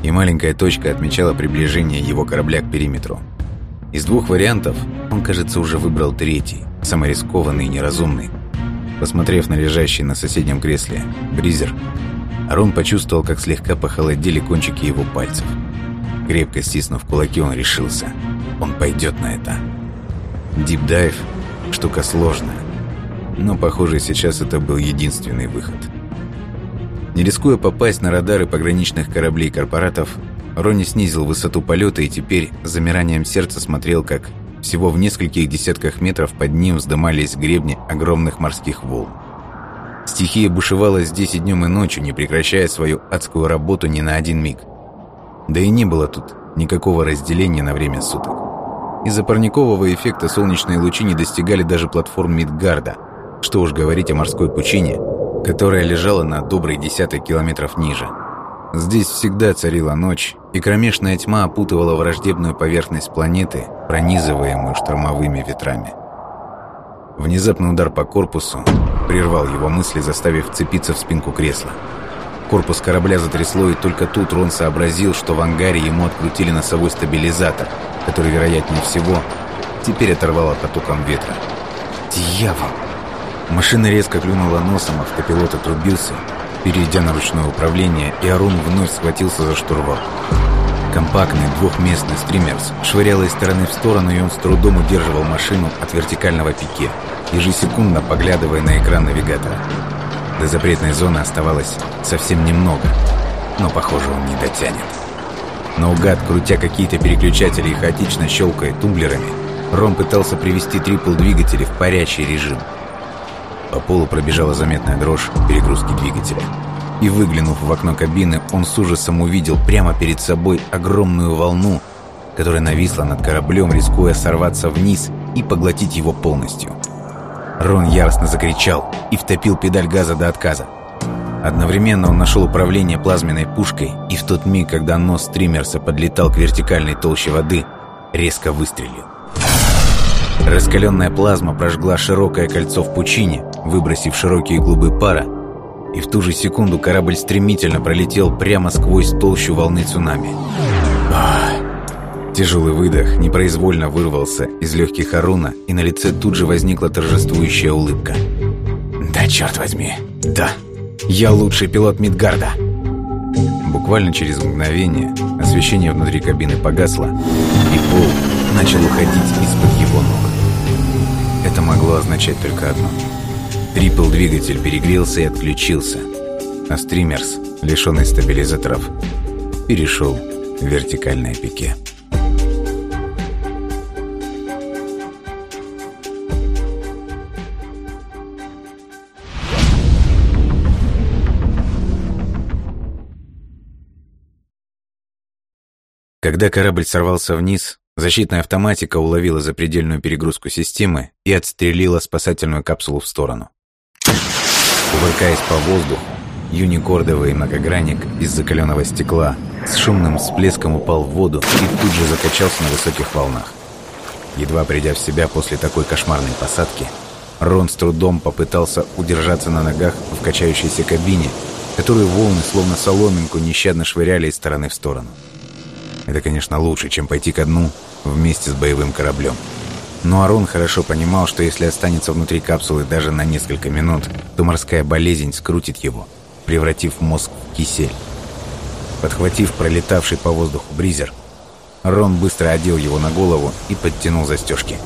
и маленькая точка отмечала приближение его корабля к периметру. Из двух вариантов он, кажется, уже выбрал третий, самый рискованный и неразумный. Посмотрев на лежащий на соседнем кресле бризер, Арон почувствовал, как слегка похолодели кончики его пальцев. Крепко стиснув кулаки, он решился. Он пойдет на это. Дипдайв – штука сложная. Но, похоже, сейчас это был единственный выход – не рискуя попасть на радары пограничных кораблей корпоратов, Ронни снизил высоту полета и теперь замиранием сердца смотрел, как всего в нескольких десятках метров под ним вздымались гребни огромных морских волн. Стихия бушевала здесь и днем, и ночью, не прекращая свою адскую работу ни на один миг. Да и не было тут никакого разделения на время суток. Из-за парникового эффекта солнечные лучи не достигали даже платформ Мидгарда, что уж говорить о морской пучине, которая лежала на добрый десяток километров ниже. Здесь всегда царила ночь, и кромешная тьма опутывала враждебную поверхность планеты, пронизываемую штормовыми ветрами. Внезапный удар по корпусу прервал его мысли, заставив цепиться в спинку кресла. Корпус корабля затрясло, и только тут Рон сообразил, что в ангаре ему открутили носовой стабилизатор, который, вероятнее всего, теперь оторвало потоком ветра. «Дьявол!» Машина резко клюнула носом, автопилот отрубился, перейдя на ручное управление, и Арун вновь схватился за штурвал. Компактный двухместный стримерс швырял из стороны в сторону, и он с трудом удерживал машину от вертикального пике, ежесекундно поглядывая на экран навигатора. До запретной зоны оставалось совсем немного, но, похоже, он не дотянет. Наугад, крутя какие-то переключатели и хаотично щелкая тумблерами, Ром пытался привести трипл-двигатели в парящий режим – по полу пробежала заметная дрожь перегрузки двигателя. И выглянув в окно кабины, он с ужасом увидел прямо перед собой огромную волну, которая нависла над кораблем, рискуя сорваться вниз и поглотить его полностью. Рон яростно закричал и втопил педаль газа до отказа. Одновременно он нашел управление плазменной пушкой, и в тот миг, когда нос стримерса подлетал к вертикальной толще воды, резко выстрелил. Раскаленная плазма прожгла широкое кольцо в пучине, выбросив широкие клубы пара, и в ту же секунду корабль стремительно пролетел прямо сквозь толщу волны цунами. Ах! Тяжелый выдох непроизвольно вырвался из легких Аруна, и на лице тут же возникла торжествующая улыбка. «Да, черт возьми! Да! Я лучший пилот Мидгарда!» Буквально через мгновение освещение внутри кабины погасло, и пол начал уходить из-под его ног. Это могло означать только одно – Трипл-двигатель перегрелся и отключился, а стримерс, лишенный стабилизаторов, перешел в вертикальное пике. Когда корабль сорвался вниз, Защитная автоматика уловила запредельную перегрузку системы и отстрелила спасательную капсулу в сторону. Кувыркаясь по воздуху, юникордовый многогранник из закаленного стекла с шумным всплеском упал в воду и тут же закачался на высоких волнах. Едва придя в себя после такой кошмарной посадки, Рон с трудом попытался удержаться на ногах в качающейся кабине, которую волны, словно соломинку, нещадно швыряли из стороны в сторону. Это, конечно, лучше, чем пойти ко дну вместе с боевым кораблем. Но Арон хорошо понимал, что если останется внутри капсулы даже на несколько минут, то морская болезнь скрутит его, превратив мозг в кисель. Подхватив пролетавший по воздуху бризер, Рон быстро одел его на голову и подтянул застежки.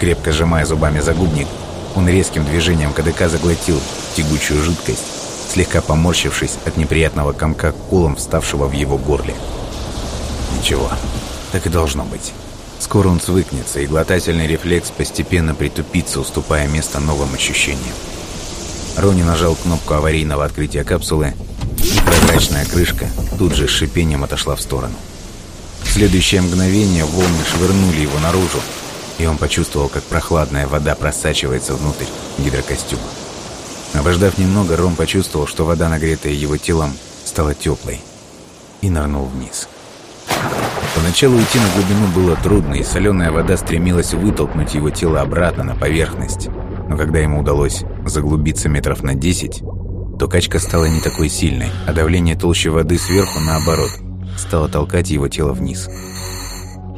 Крепко сжимая зубами загубник, он резким движением КДК заглотил тягучую жидкость, слегка поморщившись от неприятного комка колом, вставшего в его горле. Ничего, так и должно быть. Скоро он свыкнется, и глотательный рефлекс постепенно притупится, уступая место новым ощущениям. Рони нажал кнопку аварийного открытия капсулы, и прозрачная крышка тут же с шипением отошла в сторону. В следующее мгновение волны швырнули его наружу, и он почувствовал, как прохладная вода просачивается внутрь гидрокостюма. Обождав немного, Ром почувствовал, что вода, нагретая его телом, стала теплой, и нырнул вниз. Поначалу уйти на глубину было трудно, и соленая вода стремилась вытолкнуть его тело обратно на поверхность. Но когда ему удалось заглубиться метров на 10, то качка стала не такой сильной, а давление толще воды сверху, наоборот, стало толкать его тело вниз.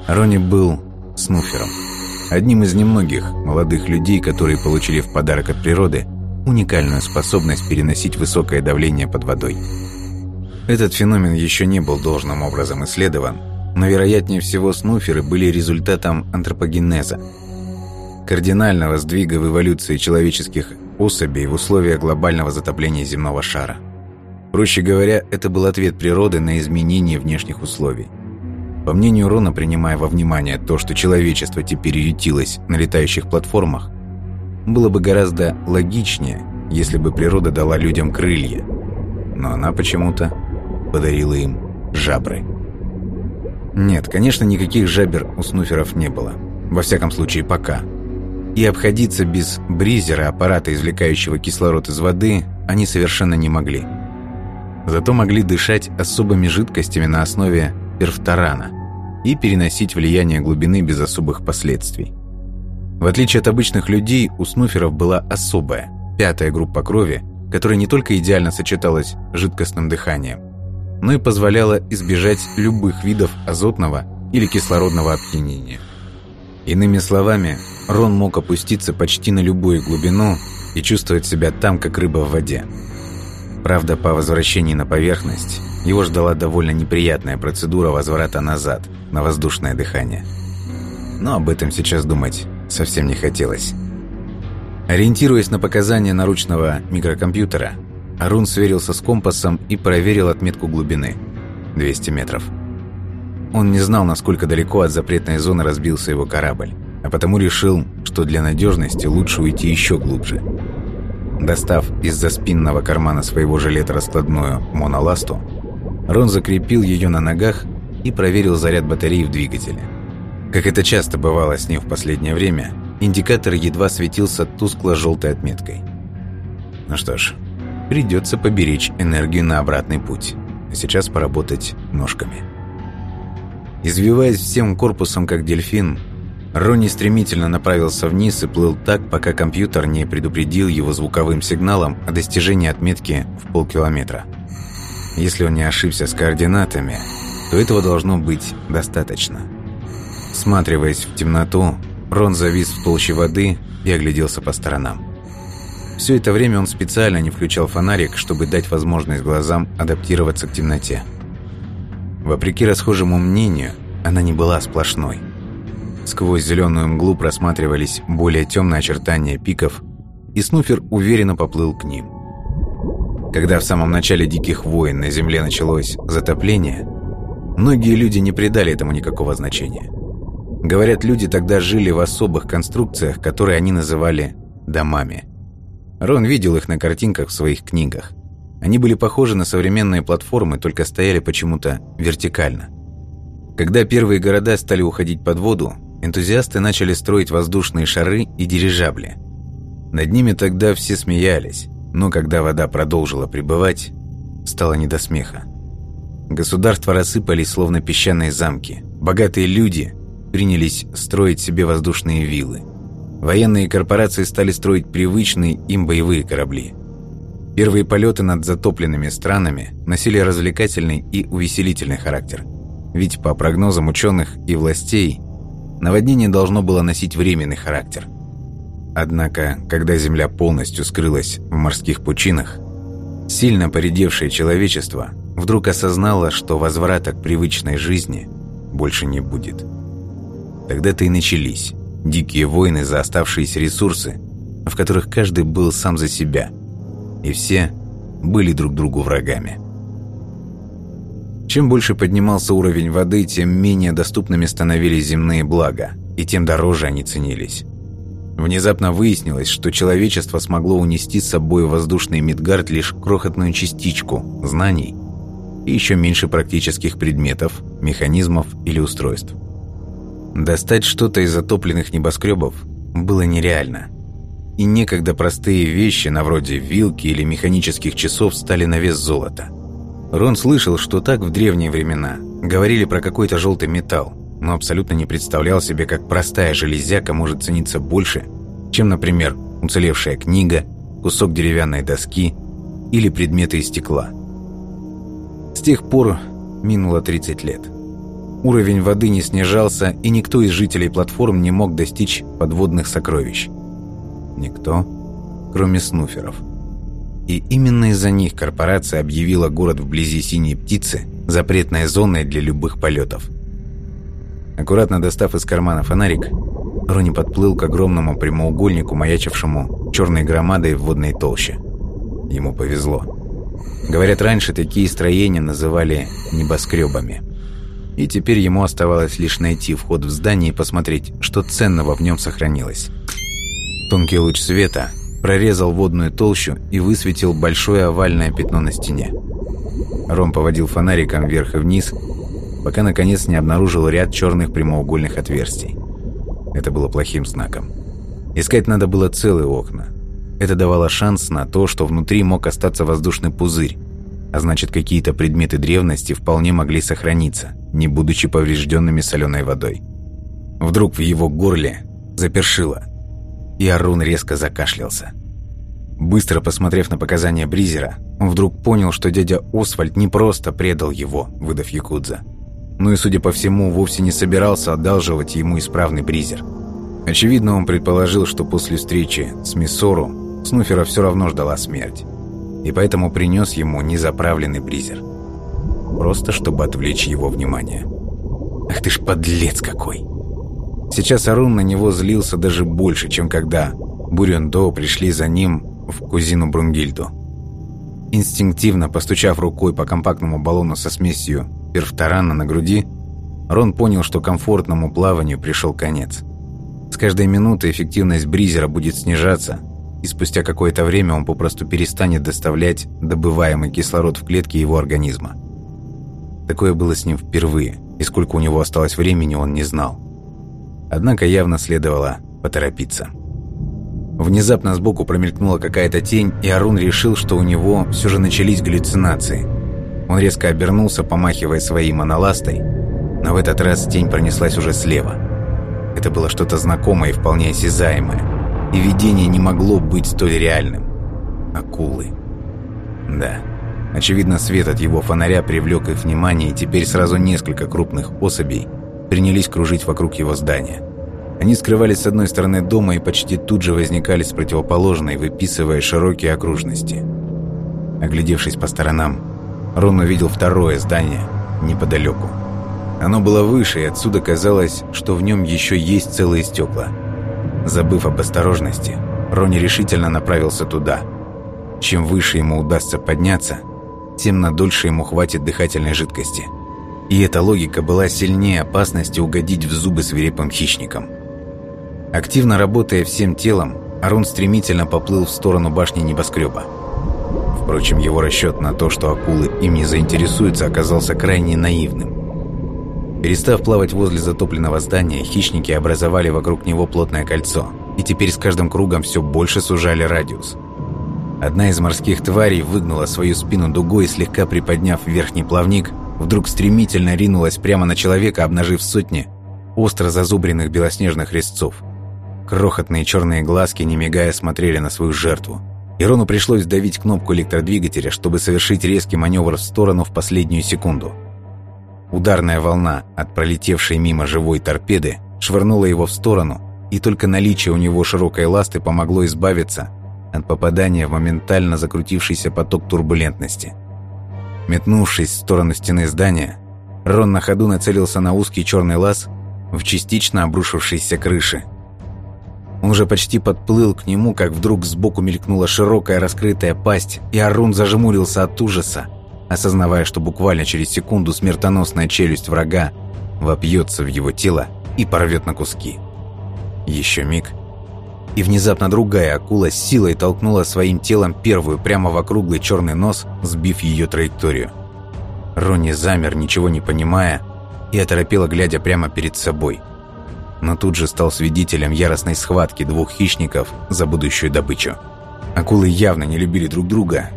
Рони был снуфером. Одним из немногих молодых людей, которые получили в подарок от природы уникальную способность переносить высокое давление под водой. Этот феномен еще не был должным образом исследован, но вероятнее всего снуферы были результатом антропогенеза, кардинального сдвига в эволюции человеческих особей в условиях глобального затопления земного шара. Проще говоря, это был ответ природы на изменение внешних условий. По мнению Рона, принимая во внимание то, что человечество теперь ютилось на летающих платформах, было бы гораздо логичнее, если бы природа дала людям крылья. Но она почему-то подарила им жабры. Нет, конечно, никаких жабер у снуферов не было. Во всяком случае, пока. И обходиться без бризера, аппарата, извлекающего кислород из воды, они совершенно не могли. Зато могли дышать особыми жидкостями на основе перфторана и переносить влияние глубины без особых последствий. В отличие от обычных людей, у снуферов была особая, пятая группа крови, которая не только идеально сочеталась с жидкостным дыханием, но и позволяла избежать любых видов азотного или кислородного опьянения. Иными словами, Рон мог опуститься почти на любую глубину и чувствовать себя там, как рыба в воде. Правда, по возвращении на поверхность его ждала довольно неприятная процедура возврата назад, на воздушное дыхание. Но об этом сейчас думать совсем не хотелось. Ориентируясь на показания наручного микрокомпьютера, Арун сверился с компасом и проверил отметку глубины – 200 метров. Он не знал, насколько далеко от запретной зоны разбился его корабль, а потому решил, что для надежности лучше уйти еще глубже. Достав из-за спинного кармана своего жилета раскладную моноласту, Рон закрепил ее на ногах и проверил заряд батареи в двигателе. Как это часто бывало с ним в последнее время, индикатор едва светился тускло-желтой отметкой. Ну что ж, Придется поберечь энергию на обратный путь, а сейчас поработать ножками. Извиваясь всем корпусом, как дельфин, Ронни стремительно направился вниз и плыл так, пока компьютер не предупредил его звуковым сигналом о достижении отметки в полкилометра. Если он не ошибся с координатами, то этого должно быть достаточно. Всматриваясь в темноту, Рон завис в толще воды и огляделся по сторонам. Все это время он специально не включал фонарик, чтобы дать возможность глазам адаптироваться к темноте. Вопреки расхожему мнению, она не была сплошной. Сквозь зеленую мглу просматривались более темные очертания пиков, и Снуфер уверенно поплыл к ним. Когда в самом начале Диких войн на Земле началось затопление, многие люди не придали этому никакого значения. Говорят, люди тогда жили в особых конструкциях, которые они называли «домами». Рон видел их на картинках в своих книгах. Они были похожи на современные платформы, только стояли почему-то вертикально. Когда первые города стали уходить под воду, энтузиасты начали строить воздушные шары и дирижабли. Над ними тогда все смеялись, но когда вода продолжила пребывать, стало не до смеха. Государства рассыпались, словно песчаные замки. Богатые люди принялись строить себе воздушные виллы. Военные корпорации стали строить привычные им боевые корабли. Первые полеты над затопленными странами носили развлекательный и увеселительный характер. Ведь по прогнозам ученых и властей, наводнение должно было носить временный характер. Однако, когда Земля полностью скрылась в морских пучинах, сильно поредевшее человечество вдруг осознало, что возврата к привычной жизни больше не будет. Тогда-то и начались дикие войны за оставшиеся ресурсы, в которых каждый был сам за себя, и все были друг другу врагами. Чем больше поднимался уровень воды, тем менее доступными становились земные блага, и тем дороже они ценились. Внезапно выяснилось, что человечество смогло унести с собой воздушный Мидгард лишь крохотную частичку знаний и еще меньше практических предметов, механизмов или устройств. Достать что-то из затопленных небоскребов было нереально. И некогда простые вещи, на вроде вилки или механических часов, стали на вес золота. Рон слышал, что так в древние времена говорили про какой-то желтый металл, но абсолютно не представлял себе, как простая железяка может цениться больше, чем, например, уцелевшая книга, кусок деревянной доски или предметы из стекла. С тех пор минуло 30 лет. Уровень воды не снижался, и никто из жителей платформ не мог достичь подводных сокровищ. Никто, кроме снуферов. И именно из-за них корпорация объявила город вблизи Синей Птицы запретной зоной для любых полетов. Аккуратно достав из кармана фонарик, Рони подплыл к огромному прямоугольнику, маячившему черной громадой в водной толще. Ему повезло. Говорят, раньше такие строения называли небоскребами – и теперь ему оставалось лишь найти вход в здание и посмотреть, что ценного в нем сохранилось. Тонкий луч света прорезал водную толщу и высветил большое овальное пятно на стене. Ром поводил фонариком вверх и вниз, пока наконец не обнаружил ряд черных прямоугольных отверстий. Это было плохим знаком. Искать надо было целые окна. Это давало шанс на то, что внутри мог остаться воздушный пузырь, а значит, какие-то предметы древности вполне могли сохраниться, не будучи поврежденными соленой водой. Вдруг в его горле запершило, и Арун резко закашлялся. Быстро посмотрев на показания Бризера, он вдруг понял, что дядя Освальд не просто предал его, выдав Якудза, но и, судя по всему, вовсе не собирался одалживать ему исправный Бризер. Очевидно, он предположил, что после встречи с Миссору Снуфера все равно ждала смерть и поэтому принес ему незаправленный бризер. Просто чтобы отвлечь его внимание. Ах ты ж подлец какой! Сейчас Арун на него злился даже больше, чем когда Бурюндо пришли за ним в кузину Брунгильду. Инстинктивно постучав рукой по компактному баллону со смесью перфторана на груди, Рон понял, что комфортному плаванию пришел конец. С каждой минутой эффективность бризера будет снижаться – и спустя какое-то время он попросту перестанет доставлять добываемый кислород в клетки его организма. Такое было с ним впервые, и сколько у него осталось времени, он не знал. Однако явно следовало поторопиться. Внезапно сбоку промелькнула какая-то тень, и Арун решил, что у него все же начались галлюцинации. Он резко обернулся, помахивая своей моноластой, но в этот раз тень пронеслась уже слева. Это было что-то знакомое и вполне осязаемое и видение не могло быть столь реальным. Акулы. Да. Очевидно, свет от его фонаря привлек их внимание, и теперь сразу несколько крупных особей принялись кружить вокруг его здания. Они скрывались с одной стороны дома и почти тут же возникали с противоположной, выписывая широкие окружности. Оглядевшись по сторонам, Рон увидел второе здание неподалеку. Оно было выше, и отсюда казалось, что в нем еще есть целые стекла – Забыв об осторожности, Рони решительно направился туда. Чем выше ему удастся подняться, тем на дольше ему хватит дыхательной жидкости. И эта логика была сильнее опасности угодить в зубы свирепым хищникам. Активно работая всем телом, Арон стремительно поплыл в сторону башни небоскреба. Впрочем, его расчет на то, что акулы им не заинтересуются, оказался крайне наивным. Перестав плавать возле затопленного здания, хищники образовали вокруг него плотное кольцо, и теперь с каждым кругом все больше сужали радиус. Одна из морских тварей выгнула свою спину дугой, слегка приподняв верхний плавник, вдруг стремительно ринулась прямо на человека, обнажив сотни остро зазубренных белоснежных резцов. Крохотные черные глазки, не мигая, смотрели на свою жертву. Ирону пришлось давить кнопку электродвигателя, чтобы совершить резкий маневр в сторону в последнюю секунду. Ударная волна от пролетевшей мимо живой торпеды швырнула его в сторону, и только наличие у него широкой ласты помогло избавиться от попадания в моментально закрутившийся поток турбулентности. Метнувшись в сторону стены здания, Рон на ходу нацелился на узкий черный лаз в частично обрушившейся крыше. Он уже почти подплыл к нему, как вдруг сбоку мелькнула широкая раскрытая пасть, и Арун зажмурился от ужаса, осознавая, что буквально через секунду смертоносная челюсть врага вопьется в его тело и порвет на куски. Еще миг, и внезапно другая акула с силой толкнула своим телом первую прямо в округлый черный нос, сбив ее траекторию. Ронни замер, ничего не понимая, и оторопело, глядя прямо перед собой. Но тут же стал свидетелем яростной схватки двух хищников за будущую добычу. Акулы явно не любили друг друга,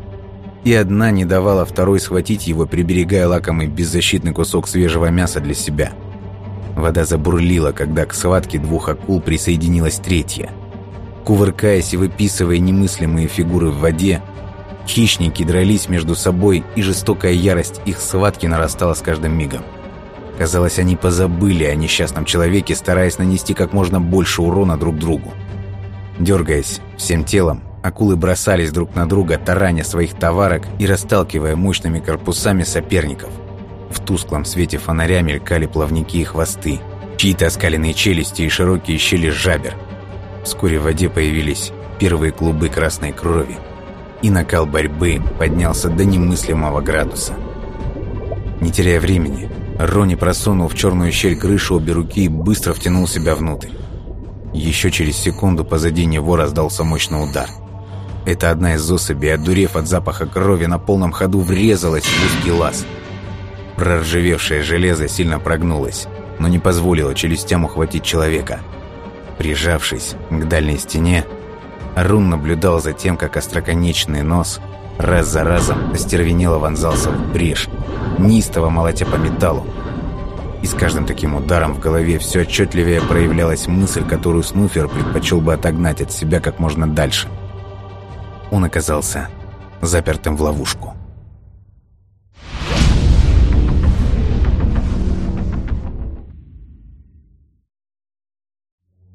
и одна не давала второй схватить его, приберегая лакомый беззащитный кусок свежего мяса для себя. Вода забурлила, когда к схватке двух акул присоединилась третья. Кувыркаясь и выписывая немыслимые фигуры в воде, хищники дрались между собой, и жестокая ярость их схватки нарастала с каждым мигом. Казалось, они позабыли о несчастном человеке, стараясь нанести как можно больше урона друг другу. Дергаясь всем телом, акулы бросались друг на друга, тараня своих товарок и расталкивая мощными корпусами соперников. В тусклом свете фонаря мелькали плавники и хвосты, чьи-то оскаленные челюсти и широкие щели жабер. Вскоре в воде появились первые клубы красной крови, и накал борьбы поднялся до немыслимого градуса. Не теряя времени, Рони просунул в черную щель крыши обе руки и быстро втянул себя внутрь. Еще через секунду позади него раздался мощный удар. Это одна из особей, отдурев от запаха крови, на полном ходу врезалась в узкий лаз. Проржавевшее железо сильно прогнулось, но не позволило челюстям ухватить человека. Прижавшись к дальней стене, Рун наблюдал за тем, как остроконечный нос раз за разом остервенело вонзался в брешь, неистово молотя по металлу. И с каждым таким ударом в голове все отчетливее проявлялась мысль, которую Снуфер предпочел бы отогнать от себя как можно дальше. Он оказался запертым в ловушку.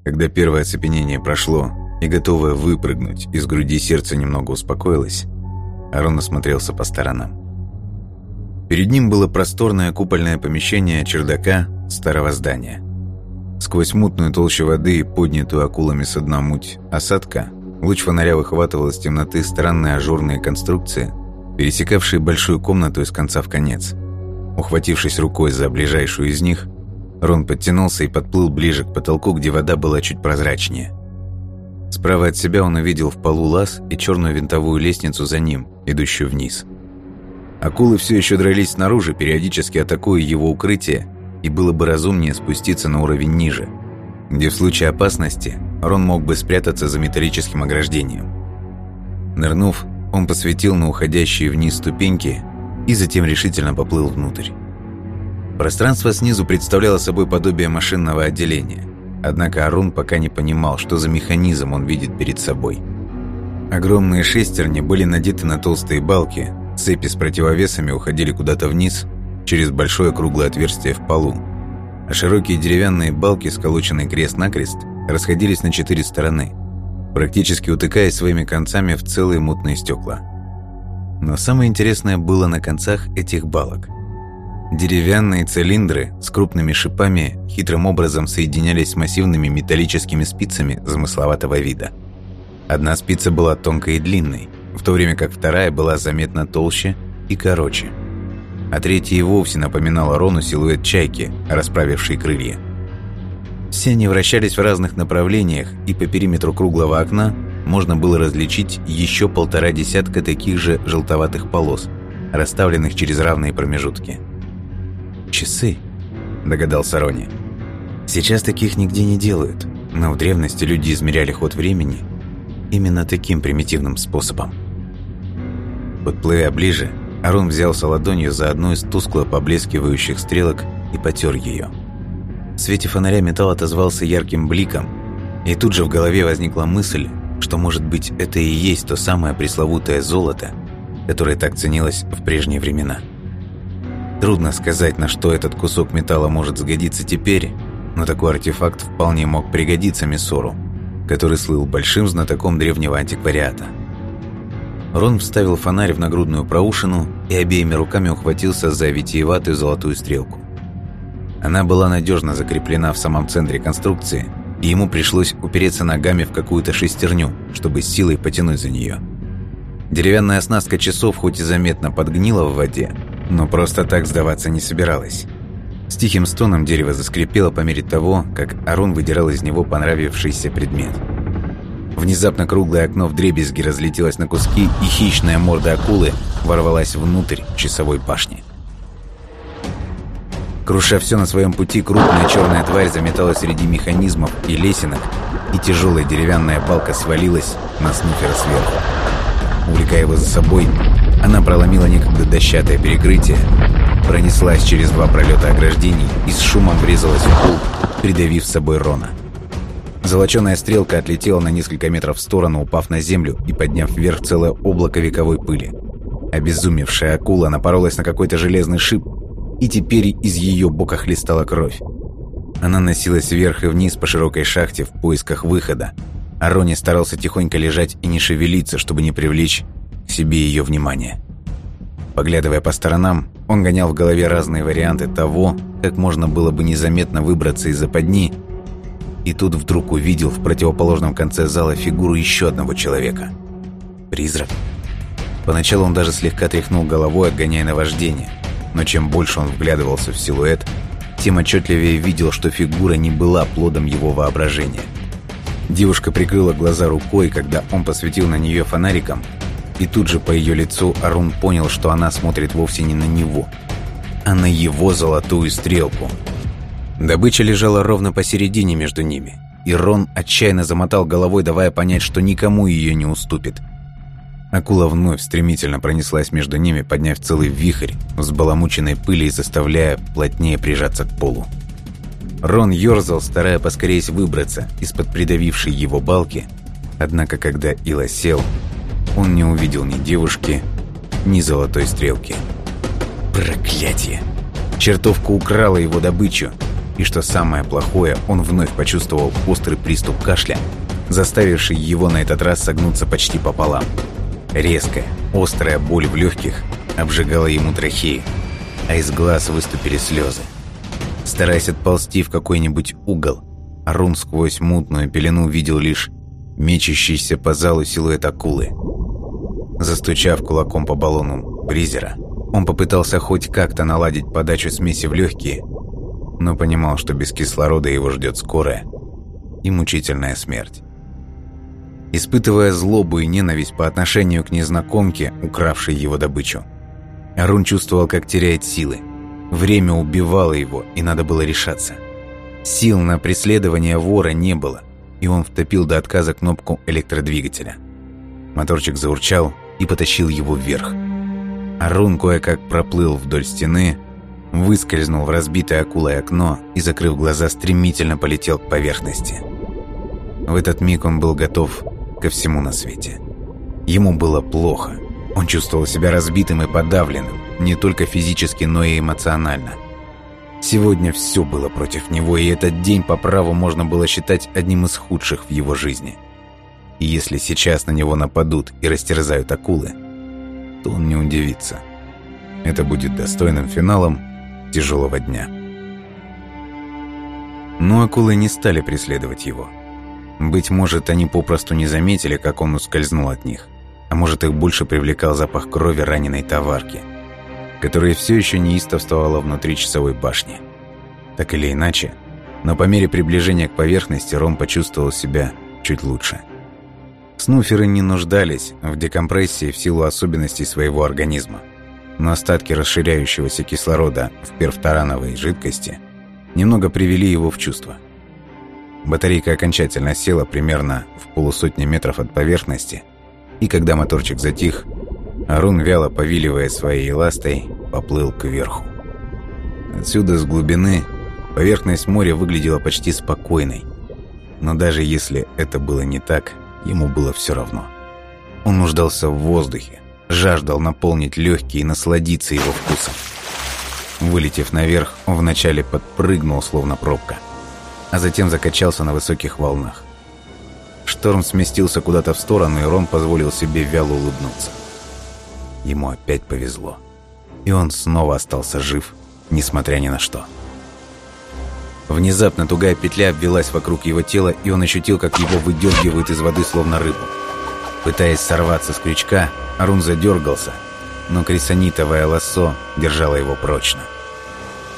Когда первое оцепенение прошло, и готовое выпрыгнуть из груди сердце немного успокоилось, Арон осмотрелся по сторонам. Перед ним было просторное купольное помещение чердака старого здания. Сквозь мутную толщу воды и поднятую акулами со дна муть осадка, луч фонаря выхватывал из темноты странные ажурные конструкции, пересекавшие большую комнату из конца в конец. Ухватившись рукой за ближайшую из них, Рон подтянулся и подплыл ближе к потолку, где вода была чуть прозрачнее. Справа от себя он увидел в полу лаз и черную винтовую лестницу за ним, идущую вниз. Акулы все еще дрались снаружи, периодически атакуя его укрытие, и было бы разумнее спуститься на уровень ниже, где в случае опасности Рон мог бы спрятаться за металлическим ограждением. Нырнув, он посветил на уходящие вниз ступеньки и затем решительно поплыл внутрь. Пространство снизу представляло собой подобие машинного отделения, однако Арун пока не понимал, что за механизм он видит перед собой. Огромные шестерни были надеты на толстые балки, Цепи с противовесами уходили куда-то вниз, через большое круглое отверстие в полу, широкие деревянные балки, сколоченные крест-накрест, расходились на четыре стороны, практически утыкаясь своими концами в целые мутные стекла. Но самое интересное было на концах этих балок. Деревянные цилиндры с крупными шипами хитрым образом соединялись с массивными металлическими спицами замысловатого вида. Одна спица была тонкой и длинной, в то время как вторая была заметно толще и короче. А третья и вовсе напоминала Рону силуэт чайки, расправившей крылья. Все они вращались в разных направлениях, и по периметру круглого окна можно было различить еще полтора десятка таких же желтоватых полос, расставленных через равные промежутки. Часы. догадался Рони. Сейчас таких нигде не делают, но в древности люди измеряли ход времени именно таким примитивным способом. Подплывя ближе, Арон взялся ладонью за одну из тускло поблескивающих стрелок и потер ее. В свете фонаря металл отозвался ярким бликом, и тут же в голове возникла мысль, что, может быть, это и есть то самое пресловутое золото, которое так ценилось в прежние времена. Трудно сказать, на что этот кусок металла может сгодиться теперь, но такой артефакт вполне мог пригодиться Миссору, который слыл большим знатоком древнего антиквариата. Рон вставил фонарь в нагрудную проушину и обеими руками ухватился за витиеватую золотую стрелку. Она была надежно закреплена в самом центре конструкции, и ему пришлось упереться ногами в какую-то шестерню, чтобы с силой потянуть за нее. Деревянная оснастка часов хоть и заметно подгнила в воде, но просто так сдаваться не собиралась. С тихим стоном дерево заскрипело по мере того, как Арон выдирал из него понравившийся предмет. Внезапно круглое окно в дребезги разлетелось на куски, и хищная морда акулы ворвалась внутрь часовой башни. Круша все на своем пути, крупная черная тварь заметалась среди механизмов и лесенок, и тяжелая деревянная балка свалилась на снуфера сверху. Увлекая его за собой, она проломила некогда дощатое перекрытие, пронеслась через два пролета ограждений и с шумом врезалась в пол, придавив с собой Рона. Золоченая стрелка отлетела на несколько метров в сторону, упав на землю и подняв вверх целое облако вековой пыли. Обезумевшая акула напоролась на какой-то железный шип, и теперь из ее бока хлестала кровь. Она носилась вверх и вниз по широкой шахте в поисках выхода, а Рони старался тихонько лежать и не шевелиться, чтобы не привлечь к себе ее внимание. Поглядывая по сторонам, он гонял в голове разные варианты того, как можно было бы незаметно выбраться из западни, и тут вдруг увидел в противоположном конце зала фигуру еще одного человека. Призрак. Поначалу он даже слегка тряхнул головой, отгоняя наваждение, но чем больше он вглядывался в силуэт, тем отчетливее видел, что фигура не была плодом его воображения. Девушка прикрыла глаза рукой, когда он посветил на нее фонариком, и тут же по ее лицу Арун понял, что она смотрит вовсе не на него, а на его золотую стрелку. Добыча лежала ровно посередине между ними, и Рон отчаянно замотал головой, давая понять, что никому ее не уступит. Акула вновь стремительно пронеслась между ними, подняв целый вихрь с баламученной пылей, заставляя плотнее прижаться к полу. Рон ерзал, старая поскорее выбраться из-под придавившей его балки, однако когда Ила сел, он не увидел ни девушки, ни золотой стрелки. Проклятие! Чертовка украла его добычу, и что самое плохое, он вновь почувствовал острый приступ кашля, заставивший его на этот раз согнуться почти пополам. Резкая, острая боль в легких обжигала ему трахею, а из глаз выступили слезы. Стараясь отползти в какой-нибудь угол, Арун сквозь мутную пелену видел лишь мечащийся по залу силуэт акулы. Застучав кулаком по баллону бризера, он попытался хоть как-то наладить подачу смеси в легкие, но понимал, что без кислорода его ждет скорая и мучительная смерть. Испытывая злобу и ненависть по отношению к незнакомке, укравшей его добычу, Арун чувствовал, как теряет силы. Время убивало его, и надо было решаться. Сил на преследование вора не было, и он втопил до отказа кнопку электродвигателя. Моторчик заурчал и потащил его вверх. Арун кое-как проплыл вдоль стены, выскользнул в разбитое акулой окно и, закрыв глаза, стремительно полетел к поверхности. В этот миг он был готов ко всему на свете. Ему было плохо. Он чувствовал себя разбитым и подавленным, не только физически, но и эмоционально. Сегодня все было против него, и этот день по праву можно было считать одним из худших в его жизни. И если сейчас на него нападут и растерзают акулы, то он не удивится. Это будет достойным финалом тяжелого дня. Но акулы не стали преследовать его. Быть может, они попросту не заметили, как он ускользнул от них. А может, их больше привлекал запах крови раненой товарки, которая все еще неистовствовала внутри часовой башни. Так или иначе, но по мере приближения к поверхности Ром почувствовал себя чуть лучше. Снуферы не нуждались в декомпрессии в силу особенностей своего организма но остатки расширяющегося кислорода в перфторановой жидкости немного привели его в чувство. Батарейка окончательно села примерно в полусотни метров от поверхности, и когда моторчик затих, Арун, вяло повиливая своей ластой, поплыл кверху. Отсюда, с глубины, поверхность моря выглядела почти спокойной. Но даже если это было не так, ему было все равно. Он нуждался в воздухе, жаждал наполнить легкие и насладиться его вкусом. Вылетев наверх, он вначале подпрыгнул, словно пробка, а затем закачался на высоких волнах. Шторм сместился куда-то в сторону, и Рон позволил себе вяло улыбнуться. Ему опять повезло. И он снова остался жив, несмотря ни на что. Внезапно тугая петля обвелась вокруг его тела, и он ощутил, как его выдергивают из воды, словно рыбу. Пытаясь сорваться с крючка, Арун задергался, но крисонитовое лассо держало его прочно.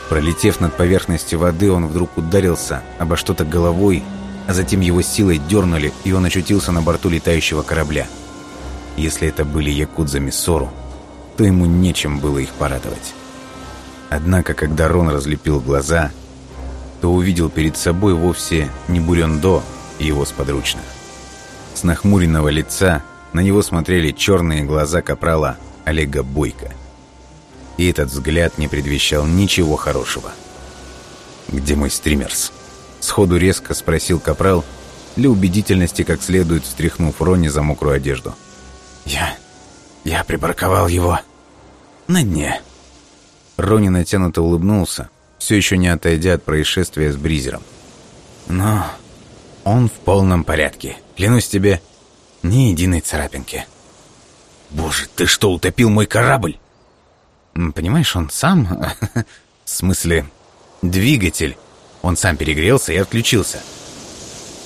Пролетев над поверхностью воды, он вдруг ударился обо что-то головой, а затем его силой дернули, и он очутился на борту летающего корабля. Если это были якудза Миссору, то ему нечем было их порадовать. Однако, когда Рон разлепил глаза, то увидел перед собой вовсе не Бурендо и его сподручных. С нахмуренного лица на него смотрели черные глаза капрала Олега Бойко. И этот взгляд не предвещал ничего хорошего. «Где мой стримерс?» Сходу резко спросил капрал, для убедительности как следует встряхнув Рони за мокрую одежду.
«Я... я припарковал его на дне».
Рони натянуто улыбнулся, все еще не отойдя от происшествия с Бризером.
«Но он в полном порядке. Клянусь тебе, ни единой царапинки».
«Боже, ты что, утопил мой корабль?»
«Понимаешь, он сам... в смысле, двигатель. Он сам перегрелся и отключился».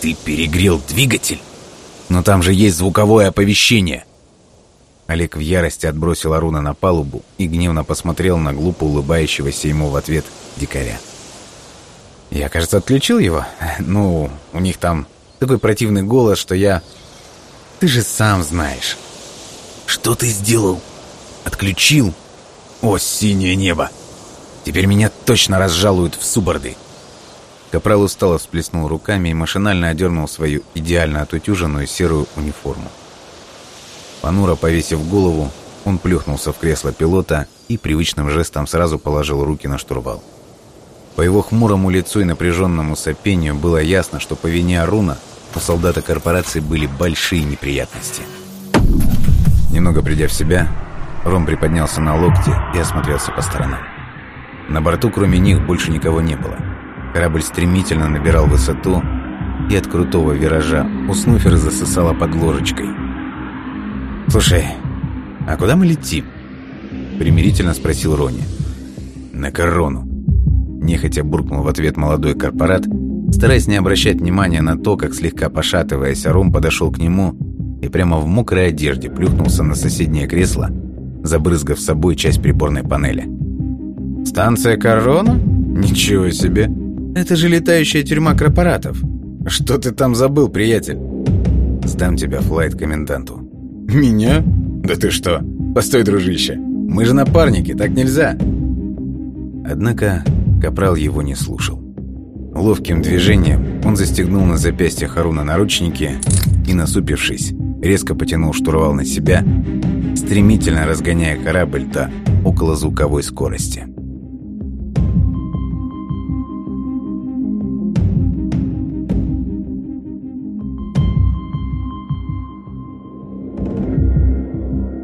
«Ты перегрел двигатель? Но там же есть звуковое оповещение». Олег в ярости отбросил Аруна на палубу и гневно посмотрел на глупо улыбающегося ему в ответ дикаря.
«Я, кажется, отключил его. Ну, у них там такой противный голос, что я... Ты же сам знаешь».
«Что ты сделал? Отключил? О, синее небо! Теперь меня точно разжалуют в суборды!» Капрал устало всплеснул руками и машинально одернул свою идеально отутюженную серую униформу. Понуро повесив голову, он плюхнулся в кресло пилота и привычным жестом сразу положил руки на штурвал. По его хмурому лицу и напряженному сопению было ясно, что по вине Аруна у солдата корпорации были большие неприятности. Немного придя в себя, Ром приподнялся на локте и осмотрелся по сторонам. На борту кроме них больше никого не было. Корабль стремительно набирал высоту, и от крутого виража у Снуфера засосало под ложечкой –
«Слушай, а куда мы летим?»
Примирительно спросил Рони. «На корону». Нехотя буркнул в ответ молодой корпорат, стараясь не обращать внимания на то, как слегка пошатываясь, Аром подошел к нему и прямо в мокрой одежде плюхнулся на соседнее кресло, забрызгав собой часть приборной панели.
«Станция Корона? Ничего себе! Это же летающая тюрьма корпоратов! Что ты там забыл, приятель?»
«Сдам тебя флайт-коменданту»,
«Меня? Да ты что? Постой, дружище. Мы же напарники, так нельзя!»
Однако Капрал его не слушал. Ловким движением он застегнул на запястье Харуна наручники и, насупившись, резко потянул штурвал на себя, стремительно разгоняя корабль до околозвуковой скорости.